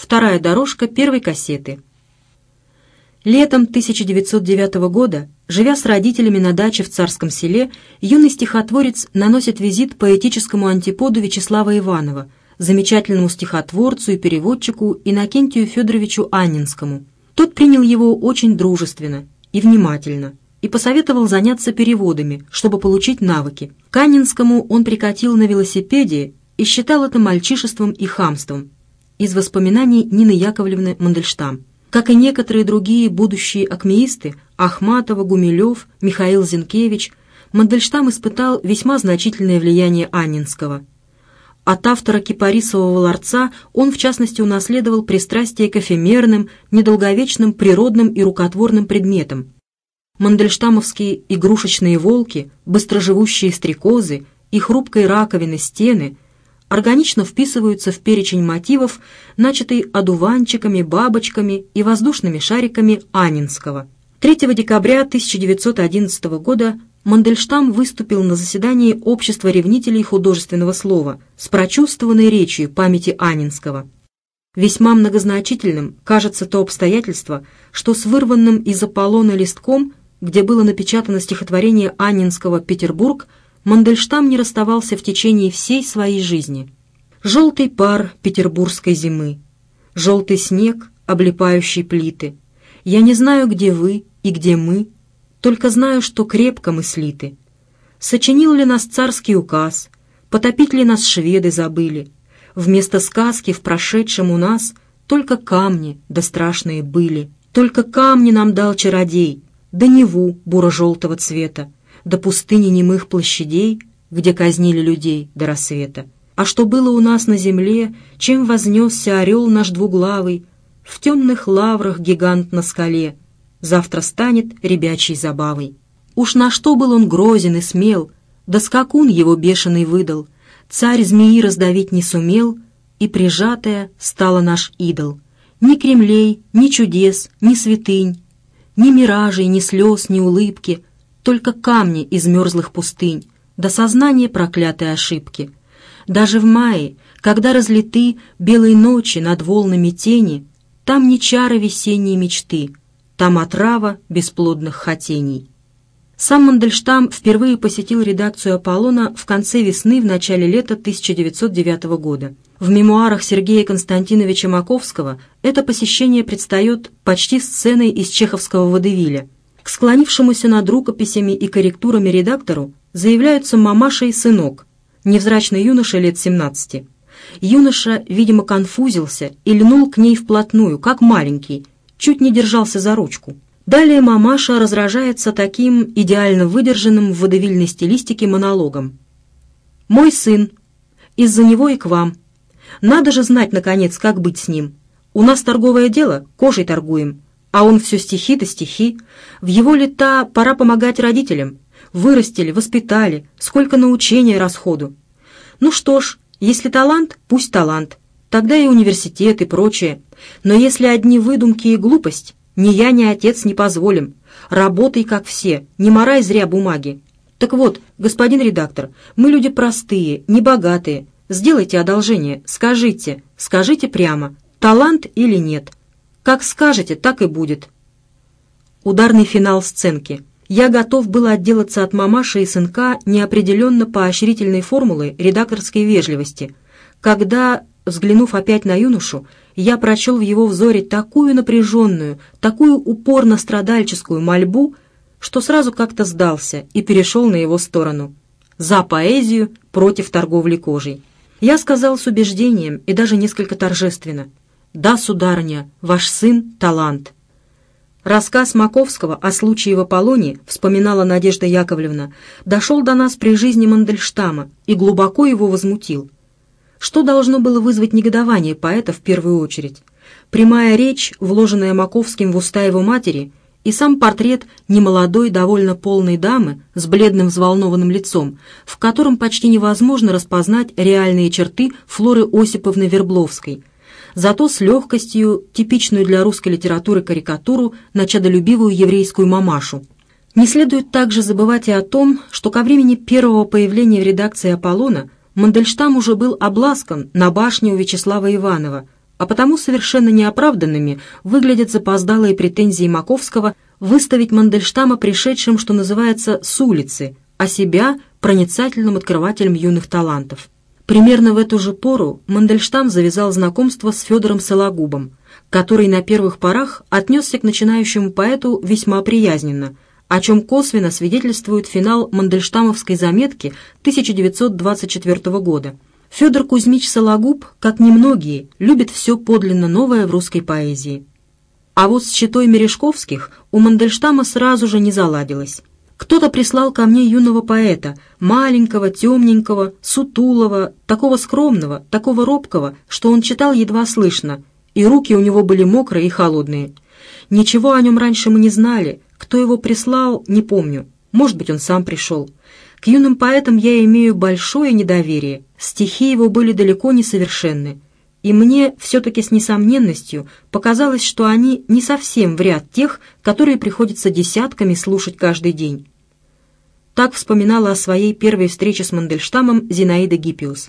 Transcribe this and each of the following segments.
Вторая дорожка первой кассеты. Летом 1909 года, живя с родителями на даче в Царском селе, юный стихотворец наносит визит поэтическому антиподу Вячеслава Иванова, замечательному стихотворцу и переводчику Иннокентию Федоровичу Анинскому. Тот принял его очень дружественно и внимательно и посоветовал заняться переводами, чтобы получить навыки. К Анинскому он прикатил на велосипеде и считал это мальчишеством и хамством – из воспоминаний Нины Яковлевны Мандельштам. Как и некоторые другие будущие акмеисты, Ахматова, Гумилев, Михаил Зинкевич, Мандельштам испытал весьма значительное влияние Аннинского. От автора «Кипарисового ларца» он, в частности, унаследовал пристрастие к эфемерным, недолговечным, природным и рукотворным предметам. Мандельштамовские игрушечные волки, быстроживущие стрекозы и хрупкой раковины стены – органично вписываются в перечень мотивов, начатый одуванчиками, бабочками и воздушными шариками Анинского. 3 декабря 1911 года Мандельштам выступил на заседании Общества ревнителей художественного слова с прочувствованной речью памяти Анинского. Весьма многозначительным кажется то обстоятельство, что с вырванным из Аполлона листком, где было напечатано стихотворение Анинского «Петербург», Мандельштам не расставался в течение всей своей жизни. Желтый пар петербургской зимы, желтый снег, облепающий плиты. Я не знаю, где вы и где мы, только знаю, что крепко мы слиты. Сочинил ли нас царский указ, потопить ли нас шведы забыли. Вместо сказки в прошедшем у нас только камни, да страшные были. Только камни нам дал чародей, да Неву буро-желтого цвета до пустыни немых площадей, где казнили людей до рассвета. А что было у нас на земле, чем вознесся орел наш двуглавый, в темных лаврах гигант на скале, завтра станет ребячей забавой. Уж на что был он грозен и смел, да скакун его бешеный выдал, царь змеи раздавить не сумел, и прижатая стала наш идол. Ни кремлей, ни чудес, ни святынь, ни миражей, ни слез, ни улыбки — только камни из мерзлых пустынь, до сознания проклятой ошибки. Даже в мае, когда разлиты белые ночи над волнами тени, там не чары весенней мечты, там отрава бесплодных хотений. Сам Мандельштам впервые посетил редакцию «Аполлона» в конце весны, в начале лета 1909 года. В мемуарах Сергея Константиновича Маковского это посещение предстает почти сценой из чеховского водевиля – к склонившемуся над рукописями и корректурами редактору заявляются мамаша и сынок, невзрачный юноша лет 17. Юноша, видимо, конфузился и льнул к ней вплотную, как маленький, чуть не держался за ручку. Далее мамаша разражается таким идеально выдержанным в водовильной стилистике монологом. «Мой сын. Из-за него и к вам. Надо же знать, наконец, как быть с ним. У нас торговое дело, кожей торгуем а он все стихи да стихи. В его лета пора помогать родителям. Вырастили, воспитали, сколько на учение расходу. Ну что ж, если талант, пусть талант. Тогда и университет, и прочее. Но если одни выдумки и глупость, ни я, ни отец не позволим. Работай, как все, не морай зря бумаги. Так вот, господин редактор, мы люди простые, небогатые. Сделайте одолжение, скажите, скажите прямо, талант или нет. Как скажете, так и будет. Ударный финал сценки. Я готов был отделаться от мамаши и сынка неопределенно поощрительной формулы редакторской вежливости, когда, взглянув опять на юношу, я прочел в его взоре такую напряженную, такую упорно-страдальческую мольбу, что сразу как-то сдался и перешел на его сторону. За поэзию против торговли кожей. Я сказал с убеждением и даже несколько торжественно. Да, сударыня, ваш сын — талант». Рассказ Маковского о случае в Аполлоне, вспоминала Надежда Яковлевна, дошел до нас при жизни Мандельштама и глубоко его возмутил. Что должно было вызвать негодование поэта в первую очередь? Прямая речь, вложенная Маковским в уста его матери, и сам портрет немолодой, довольно полной дамы с бледным взволнованным лицом, в котором почти невозможно распознать реальные черты Флоры Осиповны Вербловской – зато с легкостью, типичную для русской литературы карикатуру на чадолюбивую еврейскую мамашу. Не следует также забывать и о том, что ко времени первого появления в редакции «Аполлона» Мандельштам уже был обласкан на башне у Вячеслава Иванова, а потому совершенно неоправданными выглядят запоздалые претензии Маковского выставить Мандельштама пришедшим, что называется, с улицы, а себя проницательным открывателем юных талантов. Примерно в эту же пору Мандельштам завязал знакомство с Федором Сологубом, который на первых порах отнесся к начинающему поэту весьма приязненно, о чем косвенно свидетельствует финал Мандельштамовской заметки 1924 года. Федор Кузьмич Сологуб, как немногие, любит все подлинно новое в русской поэзии. А вот с читой Мережковских у Мандельштама сразу же не заладилось. Кто-то прислал ко мне юного поэта, маленького, темненького, сутулого, такого скромного, такого робкого, что он читал едва слышно, и руки у него были мокрые и холодные. Ничего о нем раньше мы не знали, кто его прислал, не помню. Может быть, он сам пришел. К юным поэтам я имею большое недоверие, стихи его были далеко не совершенны и мне все-таки с несомненностью показалось, что они не совсем в ряд тех, которые приходится десятками слушать каждый день. Так вспоминала о своей первой встрече с Мандельштамом Зинаида Гиппиус.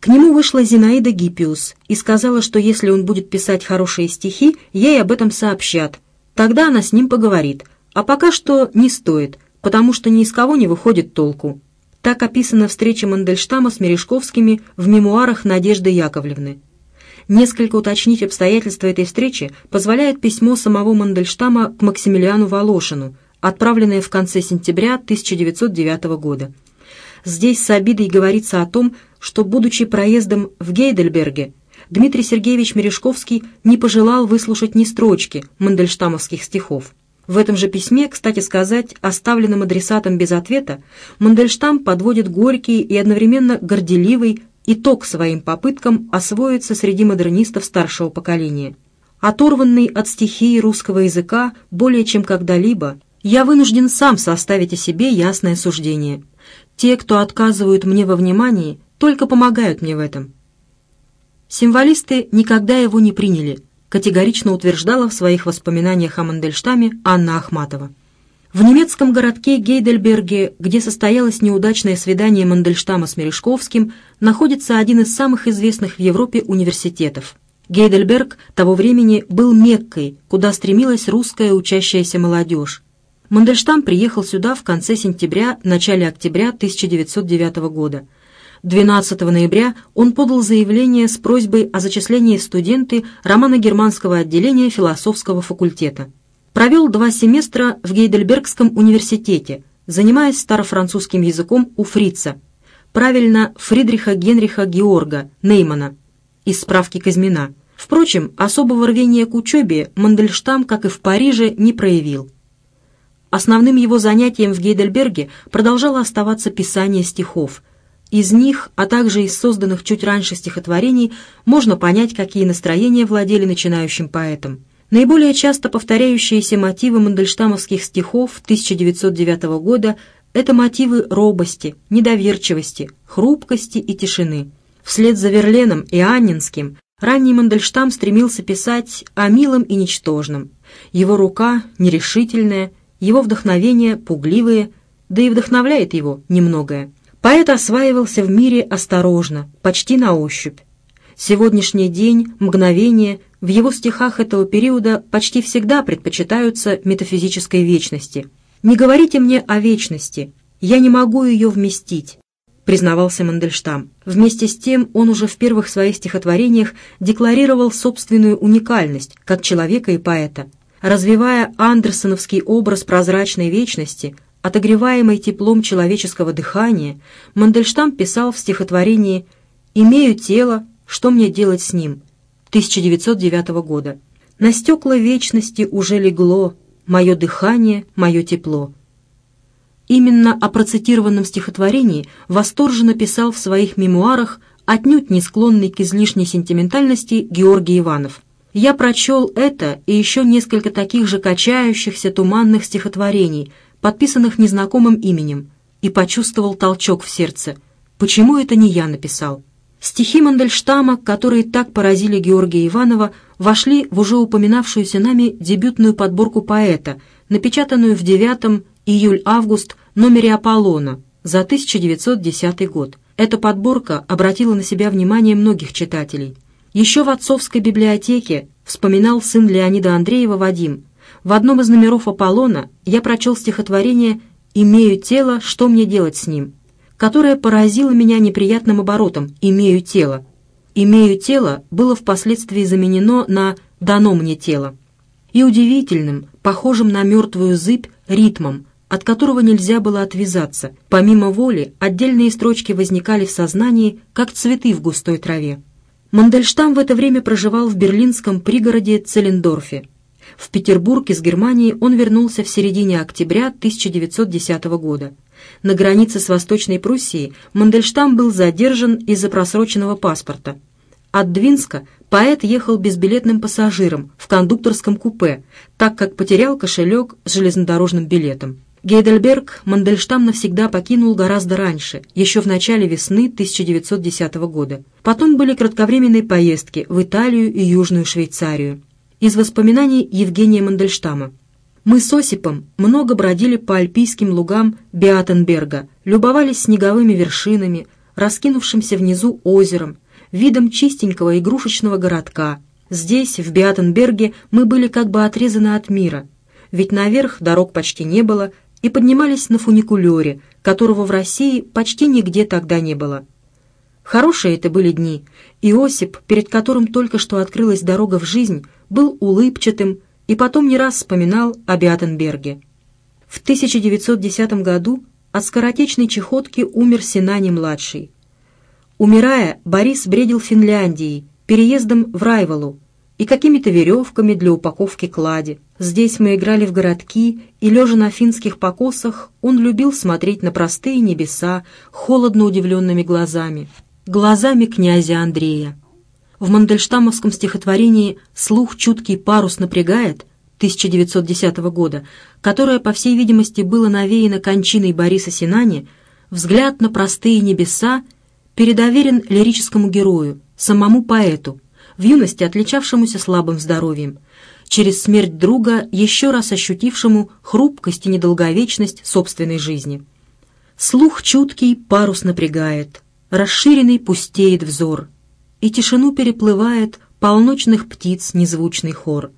К нему вышла Зинаида Гиппиус и сказала, что если он будет писать хорошие стихи, ей об этом сообщат. Тогда она с ним поговорит, а пока что не стоит, потому что ни из кого не выходит толку. Так описана встреча Мандельштама с Мережковскими в мемуарах Надежды Яковлевны. Несколько уточнить обстоятельства этой встречи позволяет письмо самого Мандельштама к Максимилиану Волошину, отправленное в конце сентября 1909 года. Здесь с обидой говорится о том, что, будучи проездом в Гейдельберге, Дмитрий Сергеевич Мережковский не пожелал выслушать ни строчки мандельштамовских стихов. В этом же письме, кстати сказать, оставленным адресатом без ответа, Мандельштам подводит горький и одновременно горделивый итог своим попыткам освоиться среди модернистов старшего поколения. Оторванный от стихии русского языка более чем когда-либо, я вынужден сам составить о себе ясное суждение. Те, кто отказывают мне во внимании, только помогают мне в этом. Символисты никогда его не приняли, категорично утверждала в своих воспоминаниях о Мандельштаме Анна Ахматова. В немецком городке Гейдельберге, где состоялось неудачное свидание Мандельштама с Мережковским, находится один из самых известных в Европе университетов. Гейдельберг того времени был Меккой, куда стремилась русская учащаяся молодежь. Мандельштам приехал сюда в конце сентября, начале октября 1909 года. 12 ноября он подал заявление с просьбой о зачислении студенты Романа германского отделения философского факультета провел два семестра в Гейдельбергском университете, занимаясь старофранцузским языком у фрица, правильно Фридриха Генриха Георга Неймана, из справки Казмина. Впрочем, особого рвения к учебе Мандельштам, как и в Париже, не проявил. Основным его занятием в Гейдельберге продолжало оставаться писание стихов. Из них, а также из созданных чуть раньше стихотворений, можно понять, какие настроения владели начинающим поэтом. Наиболее часто повторяющиеся мотивы мандельштамовских стихов 1909 года – это мотивы робости, недоверчивости, хрупкости и тишины. Вслед за Верленом и Аннинским ранний Мандельштам стремился писать о милом и ничтожном. Его рука нерешительная, его вдохновение пугливые, да и вдохновляет его немногое. Поэт осваивался в мире осторожно, почти на ощупь. Сегодняшний день, мгновение, в его стихах этого периода почти всегда предпочитаются метафизической вечности. «Не говорите мне о вечности, я не могу ее вместить», признавался Мандельштам. Вместе с тем он уже в первых своих стихотворениях декларировал собственную уникальность как человека и поэта. Развивая андерсоновский образ прозрачной вечности, отогреваемой теплом человеческого дыхания, Мандельштам писал в стихотворении «Имею тело, что мне делать с ним?» 1909 года. На стекла вечности уже легло «Мое дыхание, мое тепло». Именно о процитированном стихотворении восторженно писал в своих мемуарах отнюдь не склонный к излишней сентиментальности Георгий Иванов. Я прочел это и еще несколько таких же качающихся туманных стихотворений, подписанных незнакомым именем, и почувствовал толчок в сердце. Почему это не я написал? Стихи Мандельштама, которые так поразили Георгия Иванова, вошли в уже упоминавшуюся нами дебютную подборку поэта, напечатанную в 9 июль-август номере «Аполлона» за 1910 год. Эта подборка обратила на себя внимание многих читателей. Еще в отцовской библиотеке вспоминал сын Леонида Андреева Вадим. В одном из номеров «Аполлона» я прочел стихотворение «Имею тело, что мне делать с ним?» которое поразило меня неприятным оборотом «имею тело». «Имею тело» было впоследствии заменено на «дано мне тело» и удивительным, похожим на мертвую зыбь, ритмом, от которого нельзя было отвязаться. Помимо воли, отдельные строчки возникали в сознании, как цветы в густой траве. Мандельштам в это время проживал в берлинском пригороде Целлендорфе. В Петербург из Германии он вернулся в середине октября 1910 года на границе с Восточной Пруссией Мандельштам был задержан из-за просроченного паспорта. От Двинска поэт ехал безбилетным пассажиром в кондукторском купе, так как потерял кошелек с железнодорожным билетом. Гейдельберг Мандельштам навсегда покинул гораздо раньше, еще в начале весны 1910 года. Потом были кратковременные поездки в Италию и Южную Швейцарию. Из воспоминаний Евгения Мандельштама. Мы с Осипом много бродили по альпийским лугам Беатенберга, любовались снеговыми вершинами, раскинувшимся внизу озером, видом чистенького игрушечного городка. Здесь, в Беатенберге, мы были как бы отрезаны от мира, ведь наверх дорог почти не было, и поднимались на фуникулере, которого в России почти нигде тогда не было. Хорошие это были дни. и Осип, перед которым только что открылась дорога в жизнь, был улыбчатым, и потом не раз вспоминал о Беатенберге. В 1910 году от скоротечной чехотки умер Синани-младший. Умирая, Борис бредил Финляндией, переездом в Райволу, и какими-то веревками для упаковки клади. Здесь мы играли в городки, и, лежа на финских покосах, он любил смотреть на простые небеса холодно удивленными глазами, глазами князя Андрея. В Мандельштамовском стихотворении «Слух чуткий парус напрягает» 1910 года, которое, по всей видимости, было навеяно кончиной Бориса Синани, взгляд на простые небеса передоверен лирическому герою, самому поэту, в юности отличавшемуся слабым здоровьем, через смерть друга, еще раз ощутившему хрупкость и недолговечность собственной жизни. Слух чуткий парус напрягает, расширенный пустеет взор — и тишину переплывает полночных птиц незвучный хор.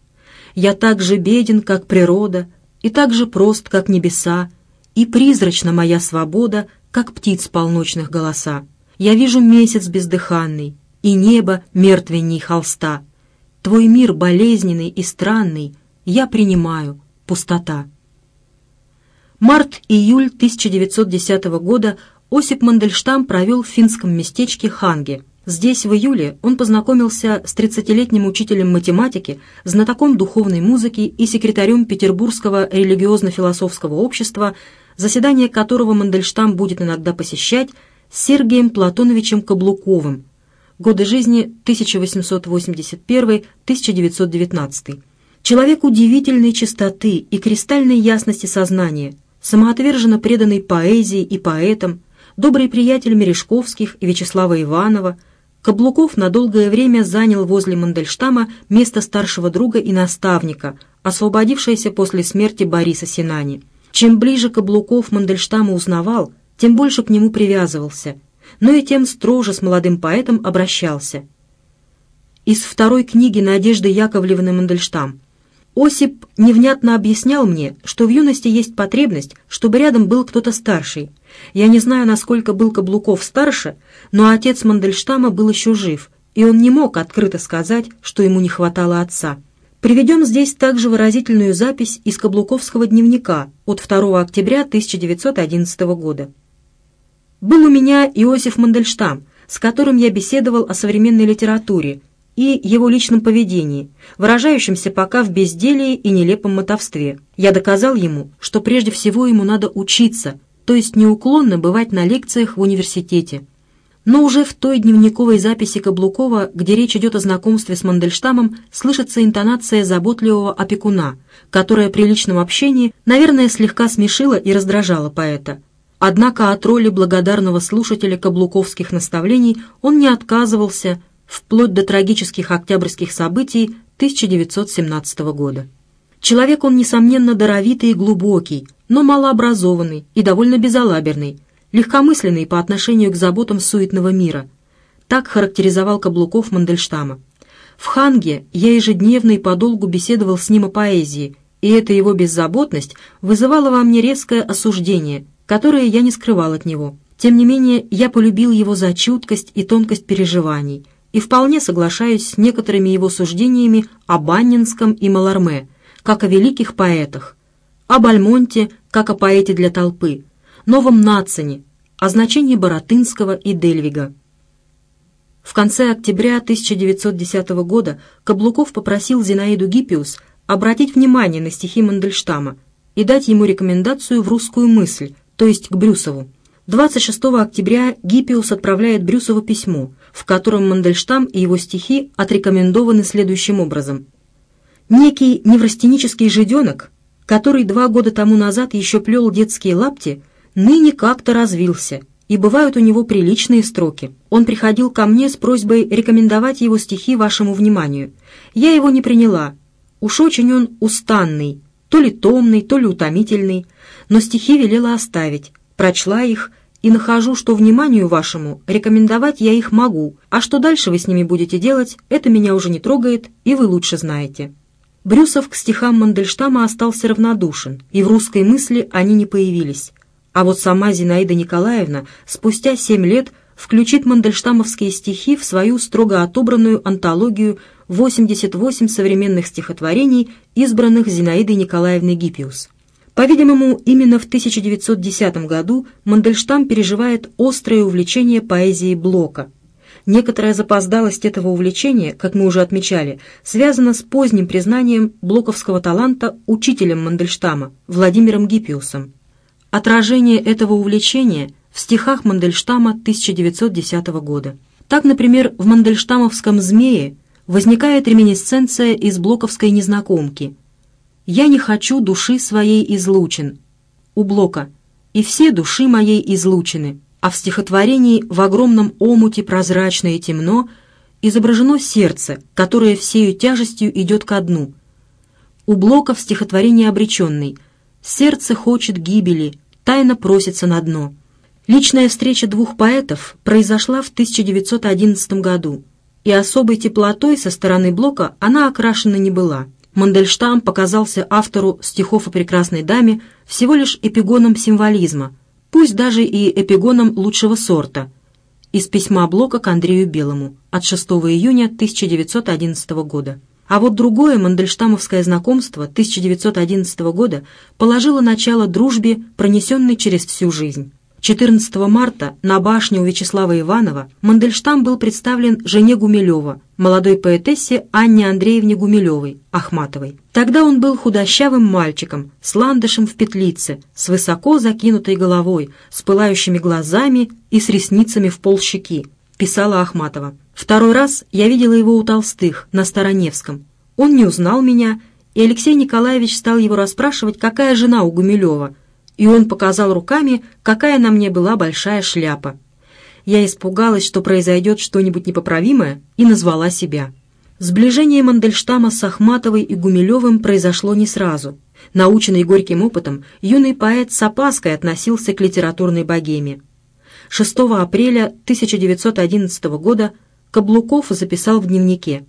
Я так же беден, как природа, и так же прост, как небеса, и призрачна моя свобода, как птиц полночных голоса. Я вижу месяц бездыханный, и небо мертвенней холста. Твой мир болезненный и странный, я принимаю, пустота. Март-июль 1910 года Осип Мандельштам провел в финском местечке Ханге – Здесь в июле он познакомился с 30-летним учителем математики, знатоком духовной музыки и секретарем Петербургского религиозно-философского общества, заседание которого Мандельштам будет иногда посещать, с Сергием Платоновичем Каблуковым. Годы жизни 1881-1919. Человек удивительной чистоты и кристальной ясности сознания, самоотверженно преданный поэзии и поэтам, добрый приятель Мережковских и Вячеслава Иванова – Каблуков надолгое время занял возле Мандельштама место старшего друга и наставника, освободившееся после смерти Бориса Синани. Чем ближе Каблуков Мандельштама узнавал, тем больше к нему привязывался, но и тем строже с молодым поэтом обращался. Из второй книги Надежды Яковлевны Мандельштам – Осип невнятно объяснял мне, что в юности есть потребность, чтобы рядом был кто-то старший. Я не знаю, насколько был Каблуков старше, но отец Мандельштама был еще жив, и он не мог открыто сказать, что ему не хватало отца. Приведем здесь также выразительную запись из Каблуковского дневника от 2 октября 1911 года. «Был у меня Иосиф Мандельштам, с которым я беседовал о современной литературе, и его личном поведении, выражающемся пока в безделии и нелепом мотовстве. Я доказал ему, что прежде всего ему надо учиться, то есть неуклонно бывать на лекциях в университете. Но уже в той дневниковой записи Каблукова, где речь идет о знакомстве с Мандельштамом, слышится интонация заботливого опекуна, которая при личном общении, наверное, слегка смешила и раздражала поэта. Однако от роли благодарного слушателя каблуковских наставлений он не отказывался вплоть до трагических октябрьских событий 1917 года. Человек он, несомненно, даровитый и глубокий, но малообразованный и довольно безалаберный, легкомысленный по отношению к заботам суетного мира. Так характеризовал Каблуков Мандельштама. В «Ханге» я ежедневно и подолгу беседовал с ним о поэзии, и эта его беззаботность вызывала во мне резкое осуждение, которое я не скрывал от него. Тем не менее, я полюбил его за чуткость и тонкость переживаний – и вполне соглашаюсь с некоторыми его суждениями о Баннинском и Маларме, как о великих поэтах, о Бальмонте, как о поэте для толпы, новом Нацине, о значении Боротынского и Дельвига. В конце октября 1910 года Каблуков попросил Зинаиду Гиппиус обратить внимание на стихи Мандельштама и дать ему рекомендацию в русскую мысль, то есть к Брюсову. 26 октября Гиппиус отправляет Брюсову письмо, в котором Мандельштам и его стихи отрекомендованы следующим образом. «Некий неврастенический жиденок, который два года тому назад еще плел детские лапти, ныне как-то развился, и бывают у него приличные строки. Он приходил ко мне с просьбой рекомендовать его стихи вашему вниманию. Я его не приняла. Уж очень он устанный, то ли томный, то ли утомительный, но стихи велела оставить. Прочла их, и нахожу, что вниманию вашему рекомендовать я их могу, а что дальше вы с ними будете делать, это меня уже не трогает, и вы лучше знаете». Брюсов к стихам Мандельштама остался равнодушен, и в русской мысли они не появились. А вот сама Зинаида Николаевна спустя семь лет включит мандельштамовские стихи в свою строго отобранную антологию 88 современных стихотворений, избранных Зинаидой Николаевной Гиппиус. По-видимому, именно в 1910 году Мандельштам переживает острое увлечение поэзией Блока. Некоторая запоздалость этого увлечения, как мы уже отмечали, связана с поздним признанием блоковского таланта учителем Мандельштама Владимиром Гиппиусом. Отражение этого увлечения в стихах Мандельштама 1910 года. Так, например, в мандельштамовском «Змее» возникает реминесценция из блоковской незнакомки – я не хочу души своей излучен. У Блока. И все души моей излучены. А в стихотворении «В огромном омуте прозрачно и темно» изображено сердце, которое всею тяжестью идет ко дну. У Блока в стихотворении «Обреченный» «Сердце хочет гибели, тайно просится на дно». Личная встреча двух поэтов произошла в 1911 году, и особой теплотой со стороны Блока она окрашена не была – Мандельштам показался автору стихов о прекрасной даме всего лишь эпигоном символизма, пусть даже и эпигоном лучшего сорта, из письма Блока к Андрею Белому от 6 июня 1911 года. А вот другое мандельштамовское знакомство 1911 года положило начало дружбе, пронесенной через всю жизнь. 14 марта на башню Вячеслава Иванова Мандельштам был представлен жене Гумилева, молодой поэтессе Анне Андреевне Гумилевой, Ахматовой. Тогда он был худощавым мальчиком, с ландышем в петлице, с высоко закинутой головой, с пылающими глазами и с ресницами в пол щеки, писала Ахматова. Второй раз я видела его у Толстых, на Староневском. Он не узнал меня, и Алексей Николаевич стал его расспрашивать, какая жена у Гумилева – и он показал руками, какая на мне была большая шляпа. Я испугалась, что произойдет что-нибудь непоправимое, и назвала себя. Сближение Мандельштама с Ахматовой и Гумилевым произошло не сразу. Наученный горьким опытом, юный поэт с опаской относился к литературной богеме. 6 апреля 1911 года Каблуков записал в дневнике.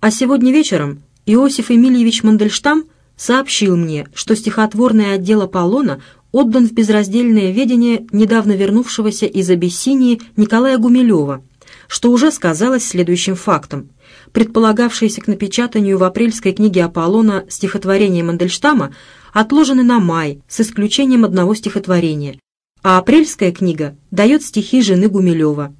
«А сегодня вечером Иосиф Эмильевич Мандельштам – сообщил мне, что стихотворный отдел Аполлона отдан в безраздельное ведение недавно вернувшегося из Абиссинии Николая Гумилева, что уже сказалось следующим фактом. Предполагавшиеся к напечатанию в апрельской книге Аполлона стихотворения Мандельштама отложены на май, с исключением одного стихотворения, а апрельская книга дает стихи жены Гумилева.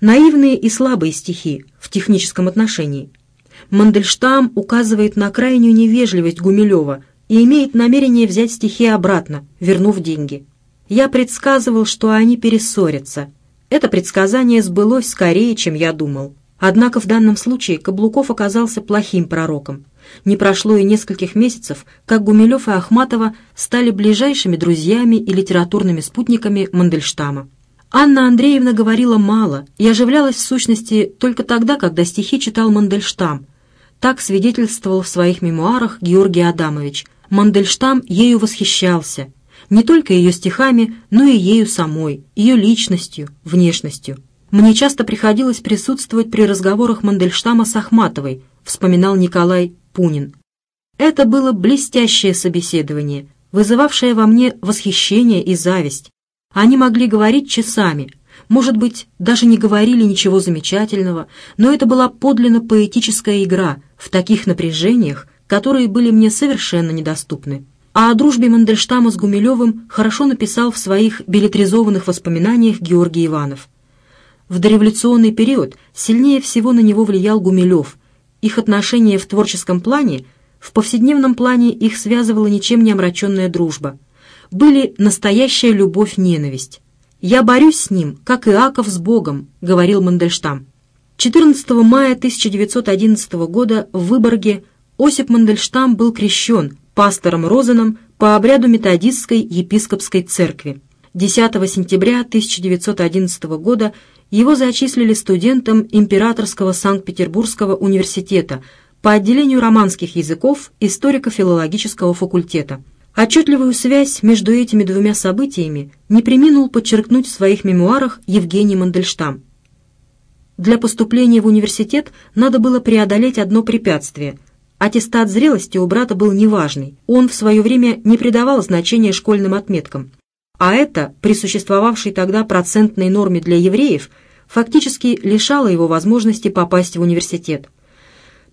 Наивные и слабые стихи в техническом отношении – Мандельштам указывает на крайнюю невежливость Гумилева и имеет намерение взять стихи обратно, вернув деньги. Я предсказывал, что они перессорятся. Это предсказание сбылось скорее, чем я думал. Однако в данном случае Каблуков оказался плохим пророком. Не прошло и нескольких месяцев, как Гумилев и Ахматова стали ближайшими друзьями и литературными спутниками Мандельштама. Анна Андреевна говорила мало и оживлялась в сущности только тогда, когда стихи читал Мандельштам. Так свидетельствовал в своих мемуарах Георгий Адамович. Мандельштам ею восхищался. Не только ее стихами, но и ею самой, ее личностью, внешностью. «Мне часто приходилось присутствовать при разговорах Мандельштама с Ахматовой», вспоминал Николай Пунин. «Это было блестящее собеседование, вызывавшее во мне восхищение и зависть. Они могли говорить часами, может быть, даже не говорили ничего замечательного, но это была подлинно поэтическая игра в таких напряжениях, которые были мне совершенно недоступны. А о дружбе Мандельштама с Гумилевым хорошо написал в своих билетризованных воспоминаниях Георгий Иванов. В дореволюционный период сильнее всего на него влиял Гумилев. Их отношения в творческом плане, в повседневном плане их связывала ничем не омраченная дружба. Были настоящая любовь-ненависть. «Я борюсь с ним, как Иаков с Богом», — говорил Мандельштам. 14 мая 1911 года в Выборге Осип Мандельштам был крещен пастором Розеном по обряду методистской епископской церкви. 10 сентября 1911 года его зачислили студентом Императорского Санкт-Петербургского университета по отделению романских языков историко-филологического факультета – Отчетливую связь между этими двумя событиями не приминул подчеркнуть в своих мемуарах Евгений Мандельштам. Для поступления в университет надо было преодолеть одно препятствие. Аттестат зрелости у брата был неважный, он в свое время не придавал значения школьным отметкам. А это, при существовавшей тогда процентной норме для евреев, фактически лишало его возможности попасть в университет.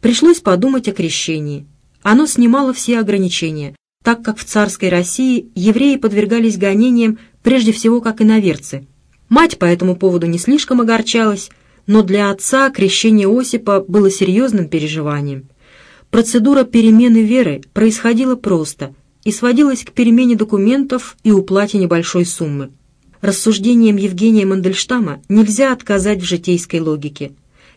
Пришлось подумать о крещении. Оно снимало все ограничения, так как в царской России евреи подвергались гонениям прежде всего как иноверцы. Мать по этому поводу не слишком огорчалась, но для отца крещение Осипа было серьезным переживанием. Процедура перемены веры происходила просто и сводилась к перемене документов и уплате небольшой суммы. Рассуждением Евгения Мандельштама нельзя отказать в житейской логике.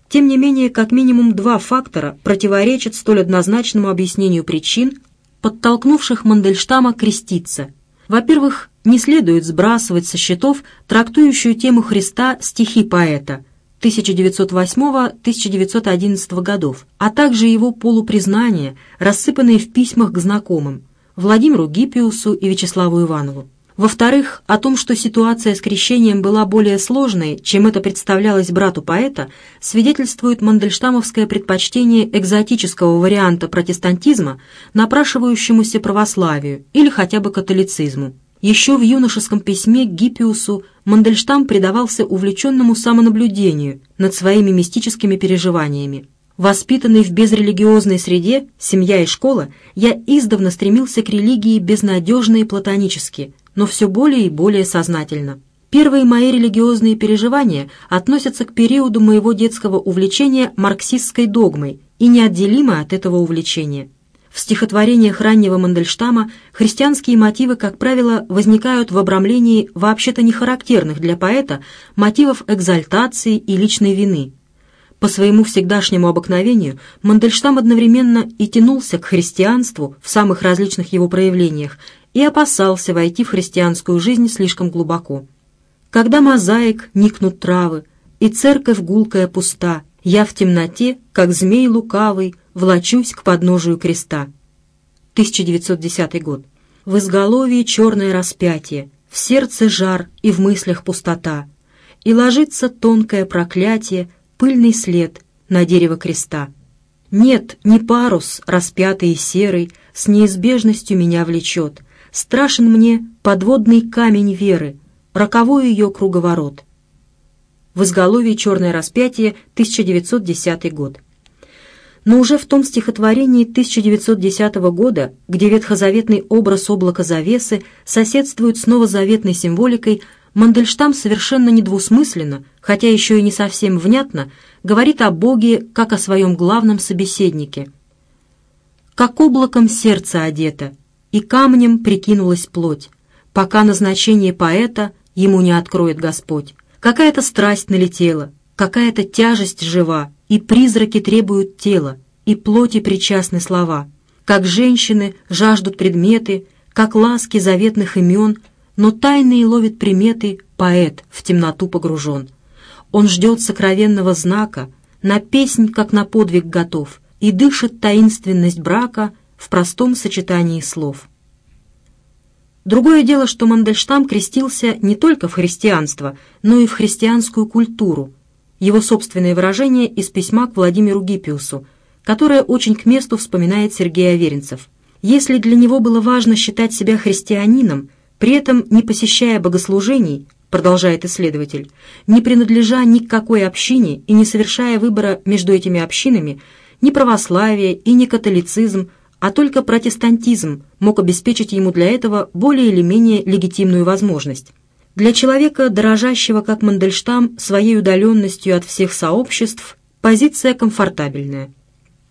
Тем не менее, как минимум два фактора противоречат столь однозначному объяснению причин, подтолкнувших Мандельштама креститься. Во-первых, не следует сбрасывать со счетов трактующую тему Христа стихи поэта 1908-1911 годов, а также его полупризнания, рассыпанные в письмах к знакомым Владимиру Гиппиусу и Вячеславу Иванову. Во-вторых, о том, что ситуация с крещением была более сложной, чем это представлялось брату поэта, свидетельствует мандельштамовское предпочтение экзотического варианта протестантизма, напрашивающемуся православию или хотя бы католицизму. Еще в юношеском письме к Гиппиусу Мандельштам предавался увлеченному самонаблюдению над своими мистическими переживаниями. Воспитанный в безрелигиозной среде, семья и школа, я издавна стремился к религии безнадежной и платонически – но все более и более сознательно. Первые мои религиозные переживания относятся к периоду моего детского увлечения марксистской догмой и неотделимы от этого увлечения. В стихотворениях раннего Мандельштама христианские мотивы, как правило, возникают в обрамлении вообще-то не характерных для поэта мотивов экзальтации и личной вины. По своему всегдашнему обыкновению Мандельштам одновременно и тянулся к христианству в самых различных его проявлениях и опасался войти в христианскую жизнь слишком глубоко. Когда мозаик никнут травы, и церковь гулкая пуста, я в темноте, как змей лукавый, влачусь к подножию креста. 1910 год. В изголовье черное распятие, в сердце жар и в мыслях пустота. И ложится тонкое проклятие, пыльный след на дерево креста. Нет, не парус, распятый и серый, с неизбежностью меня влечет — страшен мне подводный камень веры, роковой ее круговорот. В изголовье «Черное распятие», 1910 год. Но уже в том стихотворении 1910 года, где ветхозаветный образ облака завесы соседствует с новозаветной символикой, Мандельштам совершенно недвусмысленно, хотя еще и не совсем внятно, говорит о Боге как о своем главном собеседнике. «Как облаком сердце одето, и камнем прикинулась плоть, пока назначение поэта ему не откроет Господь. Какая-то страсть налетела, какая-то тяжесть жива, и призраки требуют тела, и плоти причастны слова. Как женщины жаждут предметы, как ласки заветных имен, но тайные ловит приметы, поэт в темноту погружен. Он ждет сокровенного знака, на песнь, как на подвиг готов, и дышит таинственность брака — в простом сочетании слов. Другое дело, что Мандельштам крестился не только в христианство, но и в христианскую культуру. Его собственное выражение из письма к Владимиру Гиппиусу, которое очень к месту вспоминает Сергей Аверинцев. Если для него было важно считать себя христианином, при этом не посещая богослужений, продолжает исследователь, не принадлежа ни к какой общине и не совершая выбора между этими общинами, ни православие и ни католицизм – а только протестантизм мог обеспечить ему для этого более или менее легитимную возможность. Для человека, дорожащего как Мандельштам своей удаленностью от всех сообществ, позиция комфортабельная.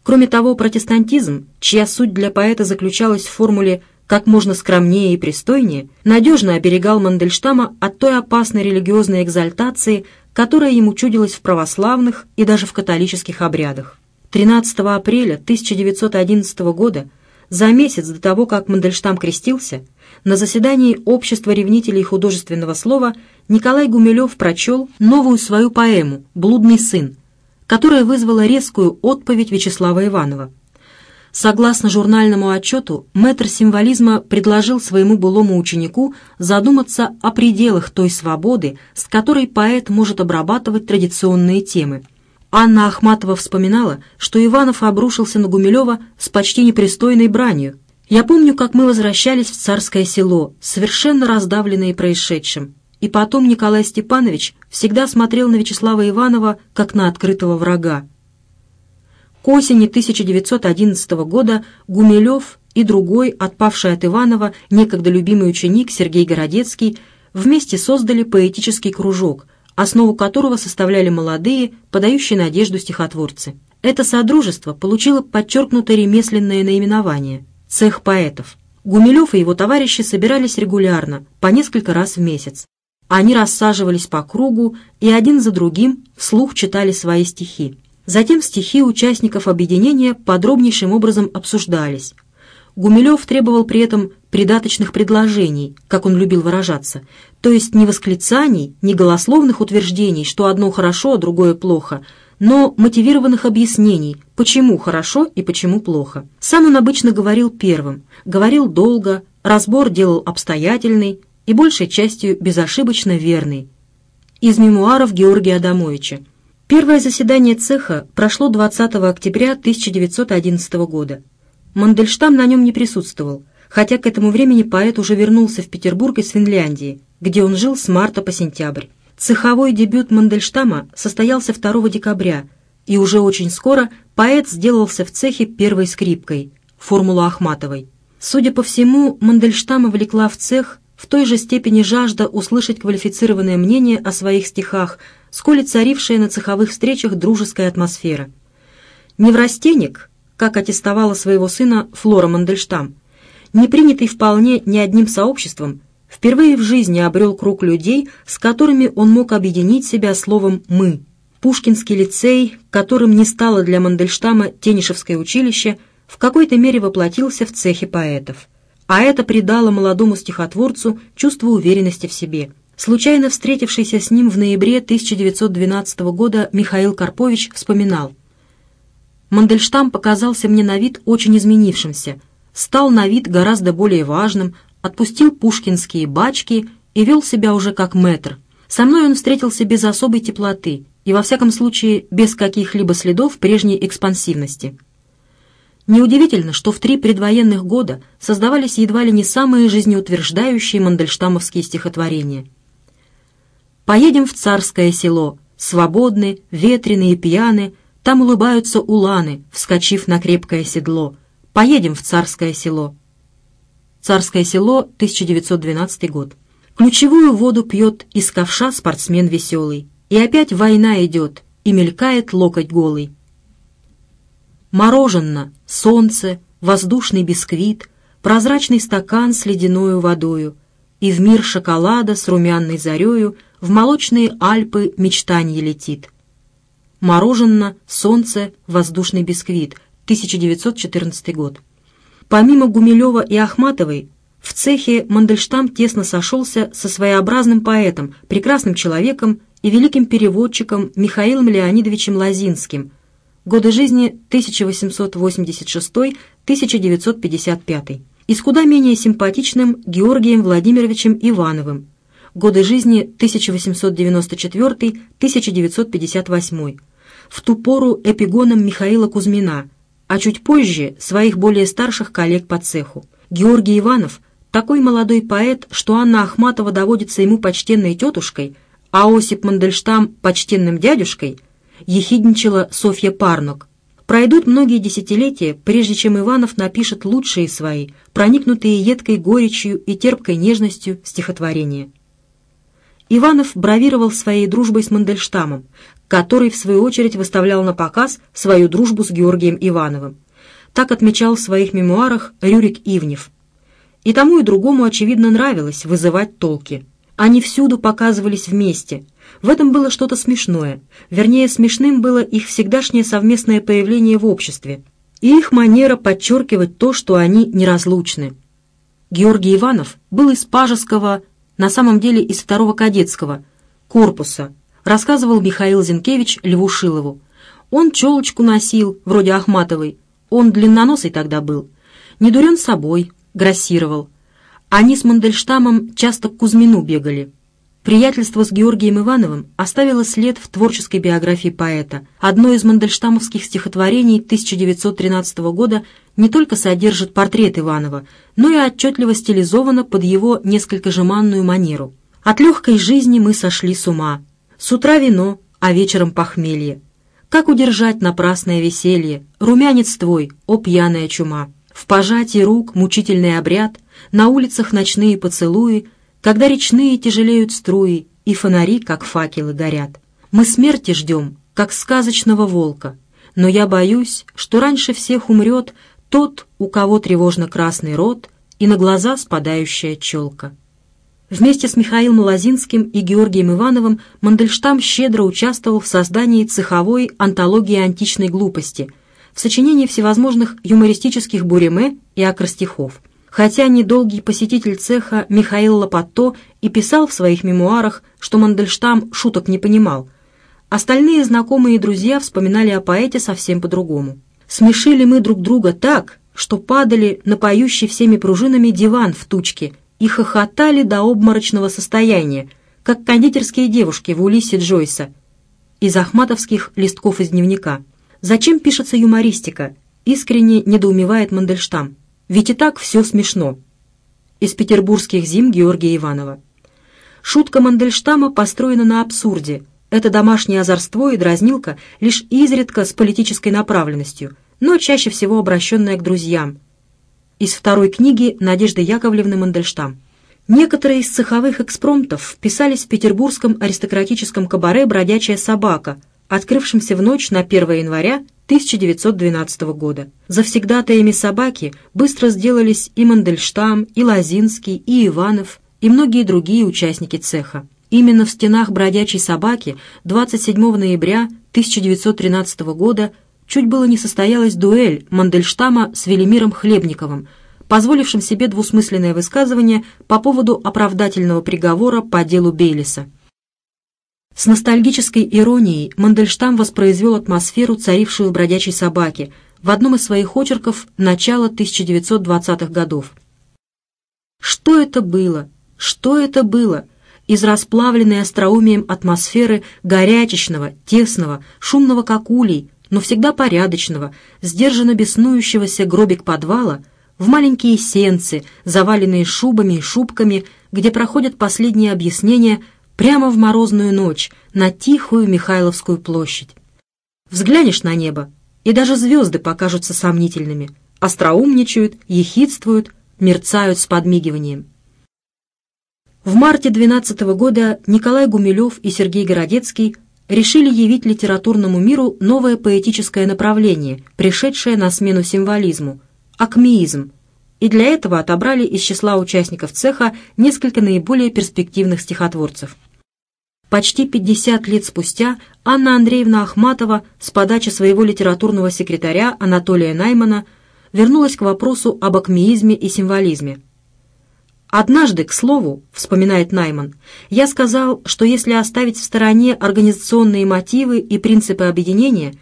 Кроме того, протестантизм, чья суть для поэта заключалась в формуле «как можно скромнее и пристойнее», надежно оберегал Мандельштама от той опасной религиозной экзальтации, которая ему чудилась в православных и даже в католических обрядах. 13 апреля 1911 года, за месяц до того, как Мандельштам крестился, на заседании Общества ревнителей художественного слова Николай Гумилев прочел новую свою поэму «Блудный сын», которая вызвала резкую отповедь Вячеслава Иванова. Согласно журнальному отчету, мэтр символизма предложил своему былому ученику задуматься о пределах той свободы, с которой поэт может обрабатывать традиционные темы. Анна Ахматова вспоминала, что Иванов обрушился на Гумилева с почти непристойной бранью. «Я помню, как мы возвращались в царское село, совершенно раздавленные происшедшим. И потом Николай Степанович всегда смотрел на Вячеслава Иванова как на открытого врага. К осени 1911 года Гумилев и другой, отпавший от Иванова, некогда любимый ученик Сергей Городецкий, вместе создали поэтический кружок – основу которого составляли молодые, подающие надежду стихотворцы. Это содружество получило подчеркнутое ремесленное наименование – «Цех поэтов». Гумилев и его товарищи собирались регулярно, по несколько раз в месяц. Они рассаживались по кругу и один за другим вслух читали свои стихи. Затем стихи участников объединения подробнейшим образом обсуждались, Гумилев требовал при этом придаточных предложений, как он любил выражаться, то есть не восклицаний, не голословных утверждений, что одно хорошо, а другое плохо, но мотивированных объяснений, почему хорошо и почему плохо. Сам он обычно говорил первым, говорил долго, разбор делал обстоятельный и большей частью безошибочно верный. Из мемуаров Георгия Адамовича. Первое заседание цеха прошло 20 октября 1911 года. Мандельштам на нем не присутствовал, хотя к этому времени поэт уже вернулся в Петербург из Финляндии, где он жил с марта по сентябрь. Цеховой дебют Мандельштама состоялся 2 декабря, и уже очень скоро поэт сделался в цехе первой скрипкой, формула Ахматовой. Судя по всему, Мандельштама влекла в цех в той же степени жажда услышать квалифицированное мнение о своих стихах, сколь и царившая на цеховых встречах дружеская атмосфера. Неврастенник, как аттестовала своего сына Флора Мандельштам. Не принятый вполне ни одним сообществом, впервые в жизни обрел круг людей, с которыми он мог объединить себя словом «мы». Пушкинский лицей, которым не стало для Мандельштама Тенишевское училище, в какой-то мере воплотился в цехе поэтов. А это придало молодому стихотворцу чувство уверенности в себе. Случайно встретившийся с ним в ноябре 1912 года Михаил Карпович вспоминал – Мандельштам показался мне на вид очень изменившимся, стал на вид гораздо более важным, отпустил пушкинские бачки и вел себя уже как мэтр. Со мной он встретился без особой теплоты и, во всяком случае, без каких-либо следов прежней экспансивности. Неудивительно, что в три предвоенных года создавались едва ли не самые жизнеутверждающие мандельштамовские стихотворения. «Поедем в царское село, свободны, ветреные, пьяные. Там улыбаются уланы, вскочив на крепкое седло. Поедем в Царское село. Царское село, 1912 год. Ключевую воду пьет из ковша спортсмен веселый. И опять война идет, и мелькает локоть голый. Мороженое, солнце, воздушный бисквит, прозрачный стакан с ледяною водою и в мир шоколада с румяной зарею в молочные Альпы мечтанье летит мороженое, солнце, воздушный бисквит, 1914 год. Помимо Гумилева и Ахматовой, в цехе Мандельштам тесно сошелся со своеобразным поэтом, прекрасным человеком и великим переводчиком Михаилом Леонидовичем Лозинским. Годы жизни 1886-1955. И с куда менее симпатичным Георгием Владимировичем Ивановым. Годы жизни 1894-1958 в ту пору эпигоном Михаила Кузьмина, а чуть позже своих более старших коллег по цеху. Георгий Иванов – такой молодой поэт, что Анна Ахматова доводится ему почтенной тетушкой, а Осип Мандельштам – почтенным дядюшкой, ехидничала Софья Парнок. Пройдут многие десятилетия, прежде чем Иванов напишет лучшие свои, проникнутые едкой горечью и терпкой нежностью стихотворения. Иванов бравировал своей дружбой с Мандельштамом, который, в свою очередь, выставлял на показ свою дружбу с Георгием Ивановым. Так отмечал в своих мемуарах Рюрик Ивнев. И тому, и другому, очевидно, нравилось вызывать толки. Они всюду показывались вместе. В этом было что-то смешное. Вернее, смешным было их всегдашнее совместное появление в обществе. И их манера подчеркивать то, что они неразлучны. Георгий Иванов был из Пажеского на самом деле из второго кадетского, корпуса, рассказывал Михаил Зинкевич Льву Шилову. Он челочку носил, вроде Ахматовой, он длинноносый тогда был. Не дурен собой, грассировал. Они с Мандельштамом часто к Кузьмину бегали. Приятельство с Георгием Ивановым оставило след в творческой биографии поэта. Одно из мандельштамовских стихотворений 1913 года не только содержит портрет Иванова, но и отчетливо стилизовано под его несколько жеманную манеру. «От легкой жизни мы сошли с ума. С утра вино, а вечером похмелье. Как удержать напрасное веселье? Румянец твой, о пьяная чума! В пожатии рук мучительный обряд, на улицах ночные поцелуи — когда речные тяжелеют струи, и фонари, как факелы, горят. Мы смерти ждем, как сказочного волка. Но я боюсь, что раньше всех умрет тот, у кого тревожно-красный рот и на глаза спадающая челка. Вместе с Михаилом Лозинским и Георгием Ивановым Мандельштам щедро участвовал в создании цеховой антологии античной глупости, в сочинении всевозможных юмористических буреме и акростихов – хотя недолгий посетитель цеха Михаил Лопато и писал в своих мемуарах, что Мандельштам шуток не понимал. Остальные знакомые и друзья вспоминали о поэте совсем по-другому. «Смешили мы друг друга так, что падали на поющий всеми пружинами диван в тучке и хохотали до обморочного состояния, как кондитерские девушки в Улисе Джойса» из ахматовских листков из дневника. «Зачем пишется юмористика?» искренне недоумевает Мандельштам. Ведь и так все смешно. Из петербургских зим Георгия Иванова. Шутка Мандельштама построена на абсурде. Это домашнее озорство и дразнилка лишь изредка с политической направленностью, но чаще всего обращенная к друзьям. Из второй книги Надежды Яковлевны Мандельштам. Некоторые из цеховых экспромтов писались в петербургском аристократическом кабаре «Бродячая собака», открывшимся в ночь на 1 января 1912 года. Завсегдатаями собаки быстро сделались и Мандельштам, и Лозинский, и Иванов, и многие другие участники цеха. Именно в стенах «Бродячей собаки» 27 ноября 1913 года чуть было не состоялась дуэль Мандельштама с Велимиром Хлебниковым, позволившим себе двусмысленное высказывание по поводу оправдательного приговора по делу Бейлиса. С ностальгической иронией Мандельштам воспроизвел атмосферу, царившую в «Бродячей собаке», в одном из своих очерков начала 1920-х годов. Что это было? Что это было? Из расплавленной остроумием атмосферы горячечного, тесного, шумного как улей, но всегда порядочного, сдержанно беснующегося гробик подвала в маленькие сенцы, заваленные шубами и шубками, где проходят последние объяснения прямо в морозную ночь, на тихую Михайловскую площадь. Взглянешь на небо, и даже звезды покажутся сомнительными, остроумничают, ехидствуют, мерцают с подмигиванием. В марте 12 года Николай Гумилев и Сергей Городецкий решили явить литературному миру новое поэтическое направление, пришедшее на смену символизму – акмеизм, и для этого отобрали из числа участников цеха несколько наиболее перспективных стихотворцев – почти 50 лет спустя Анна Андреевна Ахматова с подачи своего литературного секретаря Анатолия Наймана вернулась к вопросу об акмеизме и символизме. «Однажды, к слову, — вспоминает Найман, — я сказал, что если оставить в стороне организационные мотивы и принципы объединения,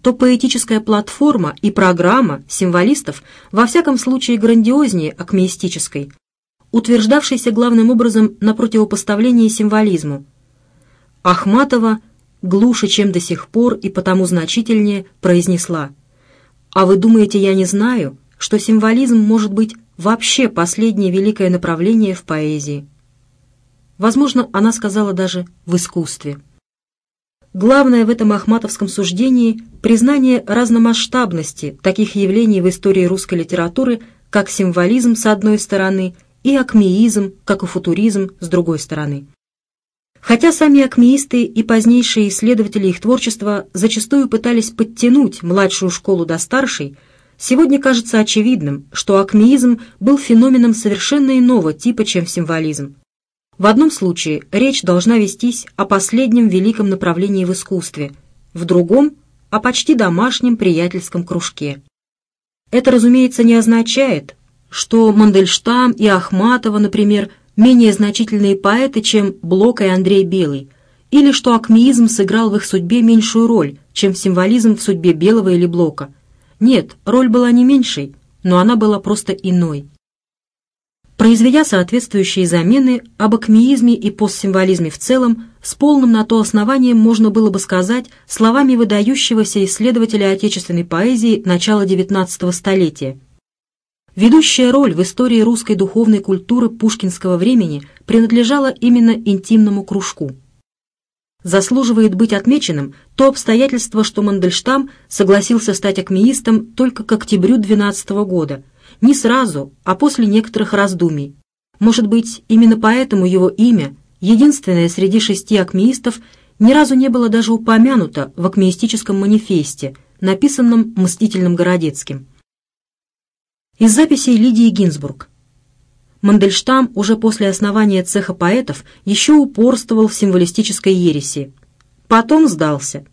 то поэтическая платформа и программа символистов во всяком случае грандиознее акмеистической, утверждавшейся главным образом на противопоставлении символизму — Ахматова глуше, чем до сих пор и потому значительнее, произнесла. «А вы думаете, я не знаю, что символизм может быть вообще последнее великое направление в поэзии?» Возможно, она сказала даже «в искусстве». Главное в этом ахматовском суждении – признание разномасштабности таких явлений в истории русской литературы, как символизм с одной стороны и акмеизм, как и футуризм с другой стороны. Хотя сами акмеисты и позднейшие исследователи их творчества зачастую пытались подтянуть младшую школу до старшей, сегодня кажется очевидным, что акмеизм был феноменом совершенно иного типа, чем символизм. В одном случае речь должна вестись о последнем великом направлении в искусстве, в другом – о почти домашнем приятельском кружке. Это, разумеется, не означает, что Мандельштам и Ахматова, например – менее значительные поэты, чем Блок и Андрей Белый, или что акмеизм сыграл в их судьбе меньшую роль, чем символизм в судьбе Белого или Блока. Нет, роль была не меньшей, но она была просто иной. Произведя соответствующие замены, об акмеизме и постсимволизме в целом с полным на то основанием можно было бы сказать словами выдающегося исследователя отечественной поэзии начала XIX столетия – Ведущая роль в истории русской духовной культуры пушкинского времени принадлежала именно интимному кружку. Заслуживает быть отмеченным то обстоятельство, что Мандельштам согласился стать акмеистом только к октябрю 12 года, не сразу, а после некоторых раздумий. Может быть, именно поэтому его имя, единственное среди шести акмеистов, ни разу не было даже упомянуто в акмеистическом манифесте, написанном мстительным Городецким – из записей Лидии Гинзбург. Мандельштам уже после основания цеха поэтов еще упорствовал в символистической ереси. Потом сдался.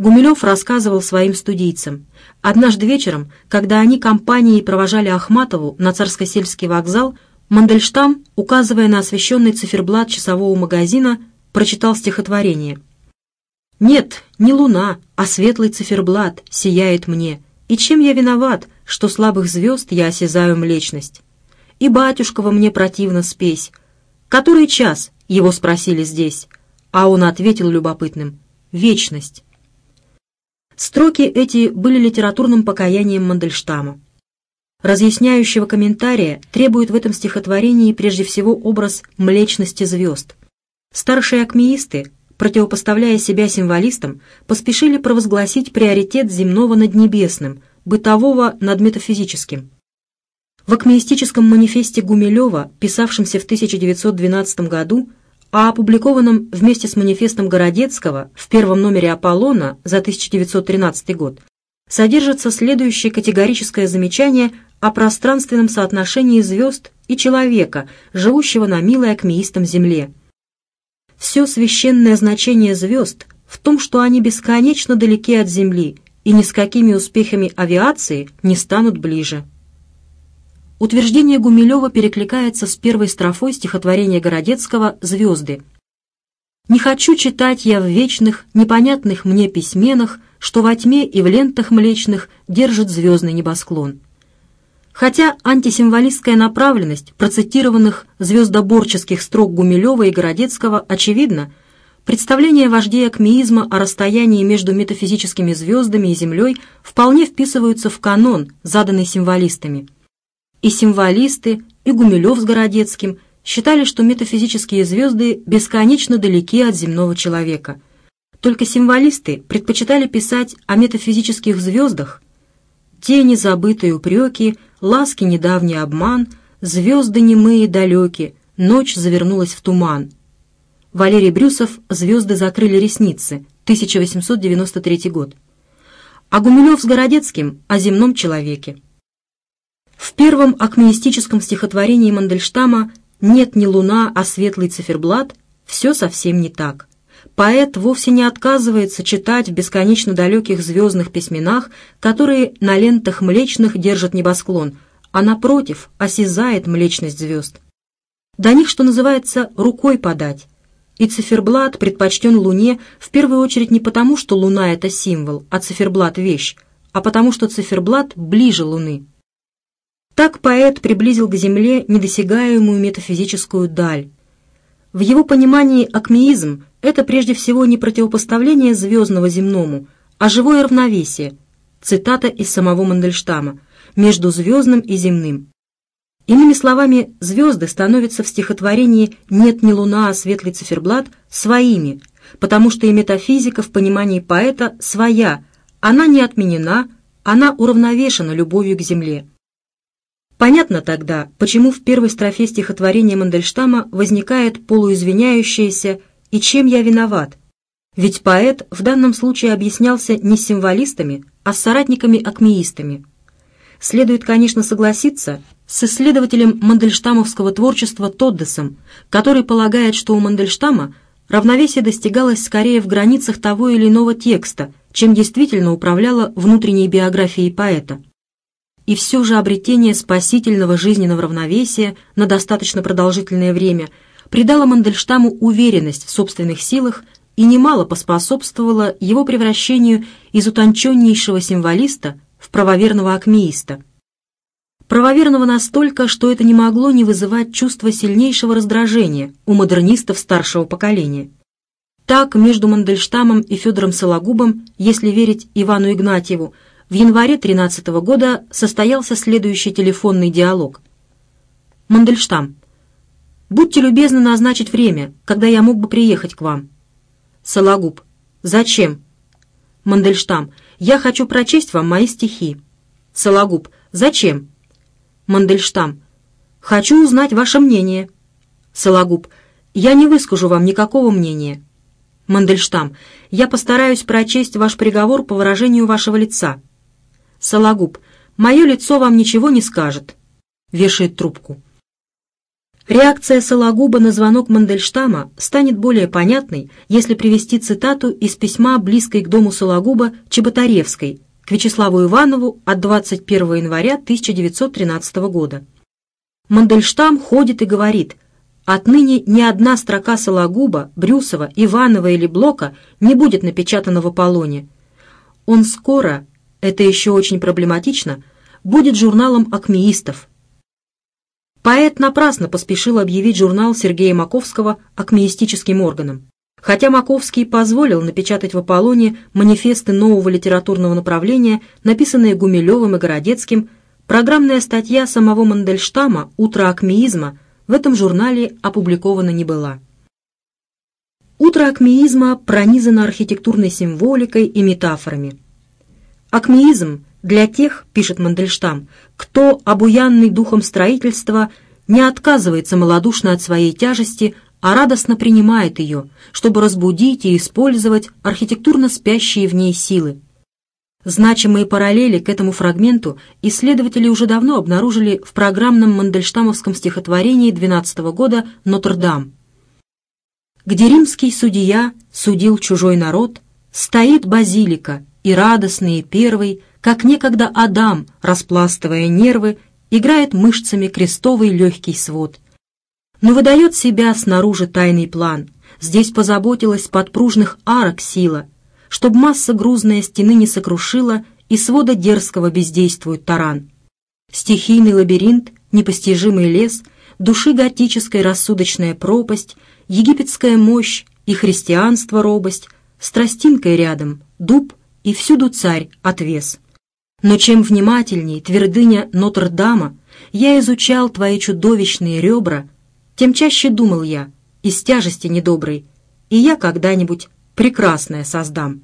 Гумилев рассказывал своим студийцам. Однажды вечером, когда они компанией провожали Ахматову на Царскосельский вокзал, Мандельштам, указывая на освещенный циферблат часового магазина, прочитал стихотворение. «Нет, не луна, а светлый циферблат сияет мне. И чем я виноват, что слабых звезд я осязаю млечность. И батюшка во мне противно спесь. «Который час?» — его спросили здесь. А он ответил любопытным. «Вечность». Строки эти были литературным покаянием Мандельштама. Разъясняющего комментария требует в этом стихотворении прежде всего образ млечности звезд. Старшие акмеисты, противопоставляя себя символистам, поспешили провозгласить приоритет земного над небесным — бытового над метафизическим. В акмеистическом манифесте Гумилева, писавшемся в 1912 году, а опубликованном вместе с манифестом Городецкого в первом номере «Аполлона» за 1913 год, содержится следующее категорическое замечание о пространственном соотношении звезд и человека, живущего на милой акмеистом Земле. «Все священное значение звезд в том, что они бесконечно далеки от Земли – и ни с какими успехами авиации не станут ближе. Утверждение Гумилева перекликается с первой строфой стихотворения Городецкого «Звезды». «Не хочу читать я в вечных, непонятных мне письменах, что во тьме и в лентах млечных держит звездный небосклон». Хотя антисимволистская направленность процитированных звездоборческих строк Гумилева и Городецкого очевидна – Представления вождей акмеизма о расстоянии между метафизическими звездами и Землей вполне вписываются в канон, заданный символистами. И символисты, и Гумилев с Городецким считали, что метафизические звезды бесконечно далеки от земного человека. Только символисты предпочитали писать о метафизических звездах. Тени забытые упреки, ласки недавний обман, звезды немые далеки, ночь завернулась в туман – Валерий Брюсов «Звезды закрыли ресницы», 1893 год. А Гумилев с Городецким о земном человеке. В первом акмеистическом стихотворении Мандельштама «Нет ни луна, а светлый циферблат» все совсем не так. Поэт вовсе не отказывается читать в бесконечно далеких звездных письменах, которые на лентах млечных держат небосклон, а напротив осязает млечность звезд. До них, что называется, рукой подать, и циферблат предпочтен Луне в первую очередь не потому, что Луна — это символ, а циферблат — вещь, а потому что циферблат ближе Луны. Так поэт приблизил к Земле недосягаемую метафизическую даль. В его понимании акмеизм — это прежде всего не противопоставление звездного земному, а живое равновесие, цитата из самого Мандельштама, между звездным и земным. Иными словами, звезды становятся в стихотворении «Нет ни луна, а светлый циферблат» своими, потому что и метафизика в понимании поэта своя, она не отменена, она уравновешена любовью к земле. Понятно тогда, почему в первой строфе стихотворения Мандельштама возникает полуизвиняющееся «И чем я виноват?». Ведь поэт в данном случае объяснялся не символистами, а соратниками-акмеистами. Следует, конечно, согласиться, с исследователем мандельштамовского творчества Тоддесом, который полагает, что у Мандельштама равновесие достигалось скорее в границах того или иного текста, чем действительно управляло внутренней биографией поэта. И все же обретение спасительного жизненного равновесия на достаточно продолжительное время придало Мандельштаму уверенность в собственных силах и немало поспособствовало его превращению из утонченнейшего символиста в правоверного акмеиста – правоверного настолько, что это не могло не вызывать чувство сильнейшего раздражения у модернистов старшего поколения. Так, между Мандельштамом и Федором Сологубом, если верить Ивану Игнатьеву, в январе 13 года состоялся следующий телефонный диалог. Мандельштам. «Будьте любезны назначить время, когда я мог бы приехать к вам». Сологуб. «Зачем?» Мандельштам. «Я хочу прочесть вам мои стихи». Сологуб. «Зачем?» Мандельштам. «Хочу узнать ваше мнение». Сологуб. «Я не выскажу вам никакого мнения». Мандельштам. «Я постараюсь прочесть ваш приговор по выражению вашего лица». Сологуб. «Мое лицо вам ничего не скажет». Вешает трубку. Реакция Сологуба на звонок Мандельштама станет более понятной, если привести цитату из письма близкой к дому Сологуба Чеботаревской к Вячеславу Иванову от 21 января 1913 года. Мандельштам ходит и говорит, отныне ни одна строка Сологуба, Брюсова, Иванова или Блока не будет напечатана в Аполлоне. Он скоро, это еще очень проблематично, будет журналом акмеистов. Поэт напрасно поспешил объявить журнал Сергея Маковского акмеистическим органом. Хотя Маковский позволил напечатать в «Аполлоне» манифесты нового литературного направления, написанные Гумилевым и Городецким, программная статья самого Мандельштама «Утро акмеизма» в этом журнале опубликована не была. Утро акмеизма пронизано архитектурной символикой и метафорами. «Акмеизм» для тех, пишет Мандельштам, кто, обуянный духом строительства, не отказывается малодушно от своей тяжести – а радостно принимает ее, чтобы разбудить и использовать архитектурно спящие в ней силы. Значимые параллели к этому фрагменту исследователи уже давно обнаружили в программном мандельштамовском стихотворении 12 года «Нотр-Дам», где римский судья судил чужой народ, стоит базилика, и радостный и первый, как некогда Адам, распластывая нервы, играет мышцами крестовый легкий свод – но выдает себя снаружи тайный план. Здесь позаботилась подпружных арок сила, чтобы масса грузная стены не сокрушила и свода дерзкого бездействует таран. Стихийный лабиринт, непостижимый лес, души готической рассудочная пропасть, египетская мощь и христианство робость, с тростинкой рядом, дуб и всюду царь отвес. Но чем внимательней твердыня Нотр-Дама, я изучал твои чудовищные ребра — тем чаще думал я, из тяжести недоброй, и я когда-нибудь прекрасное создам.